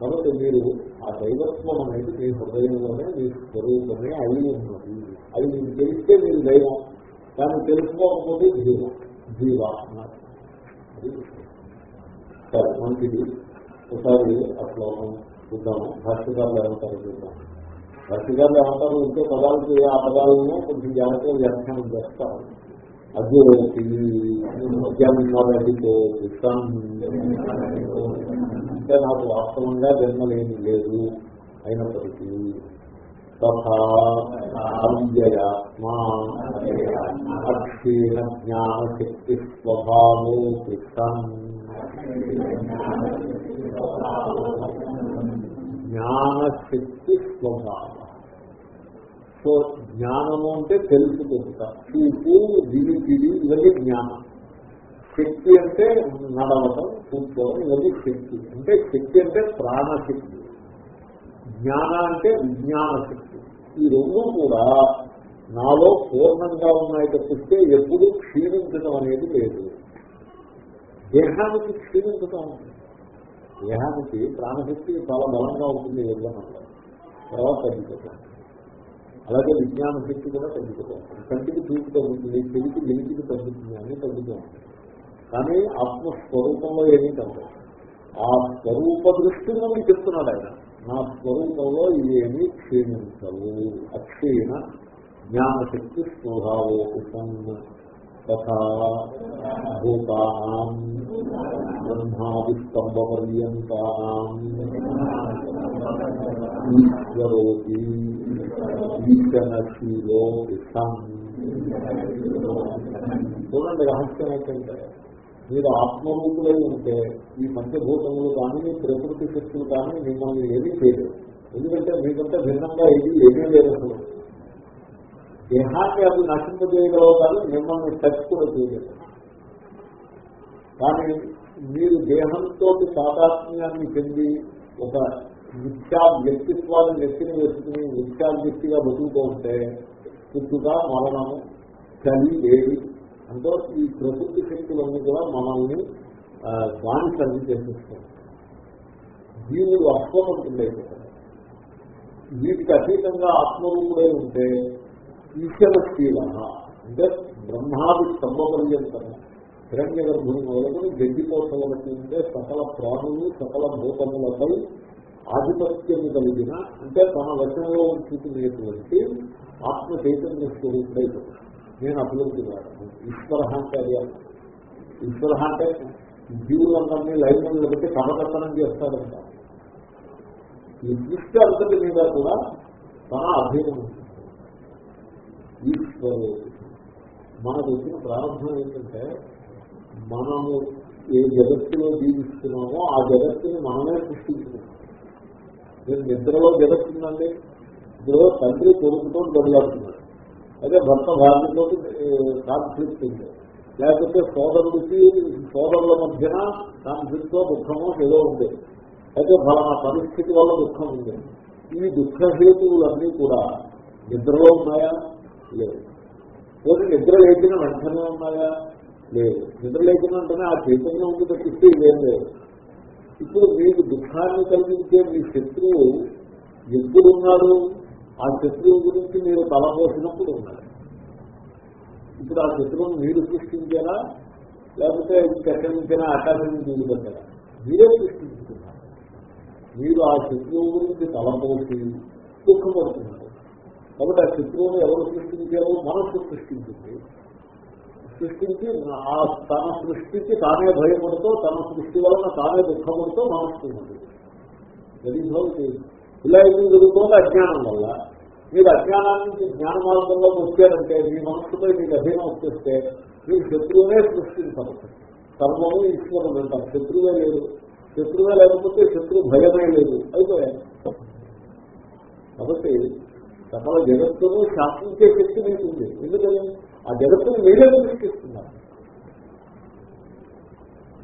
కాబట్టి మీరు ఆ దైవత్వం అనేది మీ హృదయంలోనే మీ స్వరూపమే అయి ఉన్నది. అది మీకు తెలిస్తే మీరు దైవం. దాన్ని తెలుసుకోకపోతే జీవం. జీవాత్మ. అది సరే మంచిది ఒకసారి ఆ శ్లోకం చూద్దాము. భాష్యకారులు ఏమంటారు చూద్దాం భాష్యకారులు ఏమంటారు ఇంకో పదాలకి ఆ పదాలను కొంచెం జాగ్రత్తగా వ్యాఖ్యానం చేస్తారు. అగ్గురోతి జన్మరహితో అంటే నాకు వాస్తవంగా జన్మలేని లేదు అయినప్పటికీ. తథాత్మా అక్షీణ జ్ఞానశక్తి స్వభావో జ్ఞానశక్తి స్వభావ. సో జ్ఞానము అంటే తెలుసుకుంటా. చూపు వినికిడి ఇవన్నీ జ్ఞానం. శక్తి అంటే నడవటం కూర్చోవడం ఇవన్నీ శక్తి. అంటే శక్తి అంటే ప్రాణశక్తి. జ్ఞాన అంటే విజ్ఞాన శక్తి ఈ రెండు కూడా నాలో పూర్ణంగా ఉన్నాయి తప్పిస్తే ఎప్పుడు క్షీణించడం అనేది లేదు. దేహానికి క్షీణించడం ఉంటుంది. దేహానికి ప్రాణశక్తి చాలా బలంగా ఉంటుంది యజ్ఞంలో తర్వాత తగ్గిపోతుంది అలాగే విజ్ఞాన శక్తి కూడా తగ్గిపోతుంది కంటికి చూపు తగ్గుతుంది చెవికి వెలికి తగ్గుతుంది అన్ని తగ్గుతూ ఉంటుంది కానీ ఆత్మస్వరూపంలో ఏమీ తగ్గదు. ఆ స్వరూప దృష్టి నుండి చెప్తున్నాడు ఆయన. నా స్వరూపంలో ఇవేమీ క్షీణించవు. అక్షీణ జ్ఞానశక్తి స్వభావోపితం తథా భూతానాం బ్రహ్మాదిస్తంభపర్యంతానాం ఈశ్వరోతి ఈశనశీలో చూడండి రహస్యం ఏంటంటే మీరు ఆత్మరూపులై ఉంటే ఈ పంచభూతములు కానీ ప్రకృతి శక్తులు కానీ మిమ్మల్ని ఏమీ చేయలేదు ఎందుకంటే మీకంటే భిన్నంగా ఏది ఏమీ లేదు. అసలు దేహాన్ని అది నశింపజేయగలవు కానీ మిమ్మల్ని టచ్ కూడా చేయలేదు కానీ మీరు దేహంతో తాదాత్మ్యాన్ని చెంది ఒక మిథ్యా వ్యక్తిత్వాన్ని వ్యక్తిని వేసుకుని మిథ్యా వ్యక్తిగా బతుకుతుంటే పుట్టుగా మరణము చలి వేడి అంటే ఈ ప్రకృతి శక్తులన్నీ కూడా మనల్ని దాని సర్వి చేసేస్తాయి. జీవుడు ఉంటుంది వీటికి అతీతంగా ఆత్మరూపుడై ఉంటే ఈశ్వరశీల అంటే బ్రహ్మాది స్తంభపర్యంతం హిరణ్య గర్భుని మొదలుకొని గడ్డి కోసలకి సకల ప్రాణులు సకల భూతములపై ఆధిపత్యం కలిగిన అంటే తన వచనంలో చూపినటువంటి ఆత్మ చైతన్య స్వరూపుడై నేను అభివృద్ధి కాదు ఈశ్వర అంటే అది ఈశ్వర అంటే జీవులందరినీ లైన్ పెట్టి కమకర్తనం చేస్తాడంట. నిర్దిష్ట దృష్టి అంతటి మీద కూడా తన అధీనం ఈశ్వరు మనకు ప్రారంభం ఏంటంటే మనము ఏ జగత్తులో జీవిస్తున్నామో ఆ జగత్తుని మనమే సృష్టించుకున్నాం నేను నిద్రలో జగత్తుందండి ఇందులో తండ్రి కొడుకుతో బదిలాడుతున్నాడు అదే భర్త భార్యతో కాన్ఫ్లిక్ట్ ఉంది లేకపోతే సోదరుడికి సోదరుల మధ్యన కాన్ఫ్లిక్ట్ దుఃఖమో ఏదో ఉంది. అయితే ఫలానా పరిస్థితి వల్ల దుఃఖం ఉంది. ఈ దుఃఖ హేతువులన్నీ కూడా నిద్రలో ఉన్నాయా? లేదు పోటీ నిద్ర లేచిన వెంటనే ఉన్నాయా? లేదు. నిద్ర లేచిన వెంటనే ఆ చైతన్యం ఉంది తప్పిస్తే ఇదేం లేదు. ఇప్పుడు మీకు దుఃఖాన్ని కలిగించే మీ శత్రువు ఎప్పుడున్నాడు? ఆ శత్రువు గురించి మీరు తలపోసినప్పుడు ఉన్నాడు. ఇప్పుడు ఆ శత్రువును మీరు సృష్టించారా? లేకపోతే ఎక్కడి నుంచైనా ఆకాశం నుంచి ఎదుగుతారా మీరే సృష్టించుకున్నారు. మీరు ఆ శత్రువు గురించి తలపోసి దుఃఖపడుతున్నారు. కాబట్టి ఆ శత్రువును ఎవరు సృష్టించారు మనస్సు సృష్టించింది. సృష్టించి ఆ తన సృష్టికి తానే భయపడుతూ తన సృష్టి వలన తానే దుఃఖపడుతూ మనస్సు ఉన్నది ఇలా ఇది జరుగుతుంది? అజ్ఞానం వల్ల. మీరు అజ్ఞానాన్ని జ్ఞాన మార్గంలో వచ్చారంటే మీ మనస్సుపై మీకు అధీనం వచ్చేస్తే మీరు శత్రువునే సృష్టించారు. సర్వము ఈశ్వరుడు అంటారు. శత్రువే లేదు. శత్రువే లేకపోతే శత్రు భయమే లేదు. అయిపోయాయి. కాబట్టి సకల జగత్తును శాసించే శక్తి మీకు ఉంది ఎందుకని? ఆ జగత్తును మీరే సృష్టిస్తున్నారు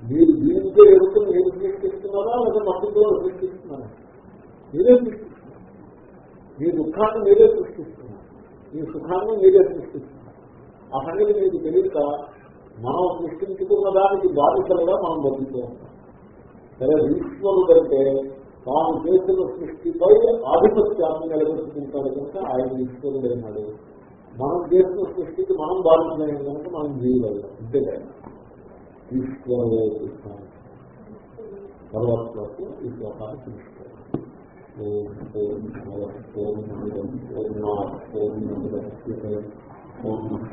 మీరు జీవించే జగత్తును మీరు సృష్టిస్తున్నారా లేదా మద్దతులో సృష్టిస్తున్నారా మీరే సృష్టిస్తున్నారు మీ దుఃఖాన్ని మీరే సృష్టిస్తున్నారు మీ సుఖాన్ని మీరే సృష్టిస్తున్నారు ఆ సంగతి మీకు తెలియక మనం సృష్టించుకున్న దానికి బాధితులుగా మనం బతుకుతూ ఉంటాం సరే ఈశ్వరుడంటే తాను చేసిన సృష్టిపై ఆధిపత్యాన్ని నిలబెట్టుకుంటాడు కనుక ఆయన ఈశ్వరుడైనాడు మనం చేసిన సృష్టికి మనం బాధితులైన కనుక మనం జీవులు అంతే ఈశ్వరు తర్వాత ఈ శ్లోకాన్ని చూసుకోవాలి. ఓం పూర్ణమిదం పూర్ణా పూర్ణముద్యతే పూర్ణస్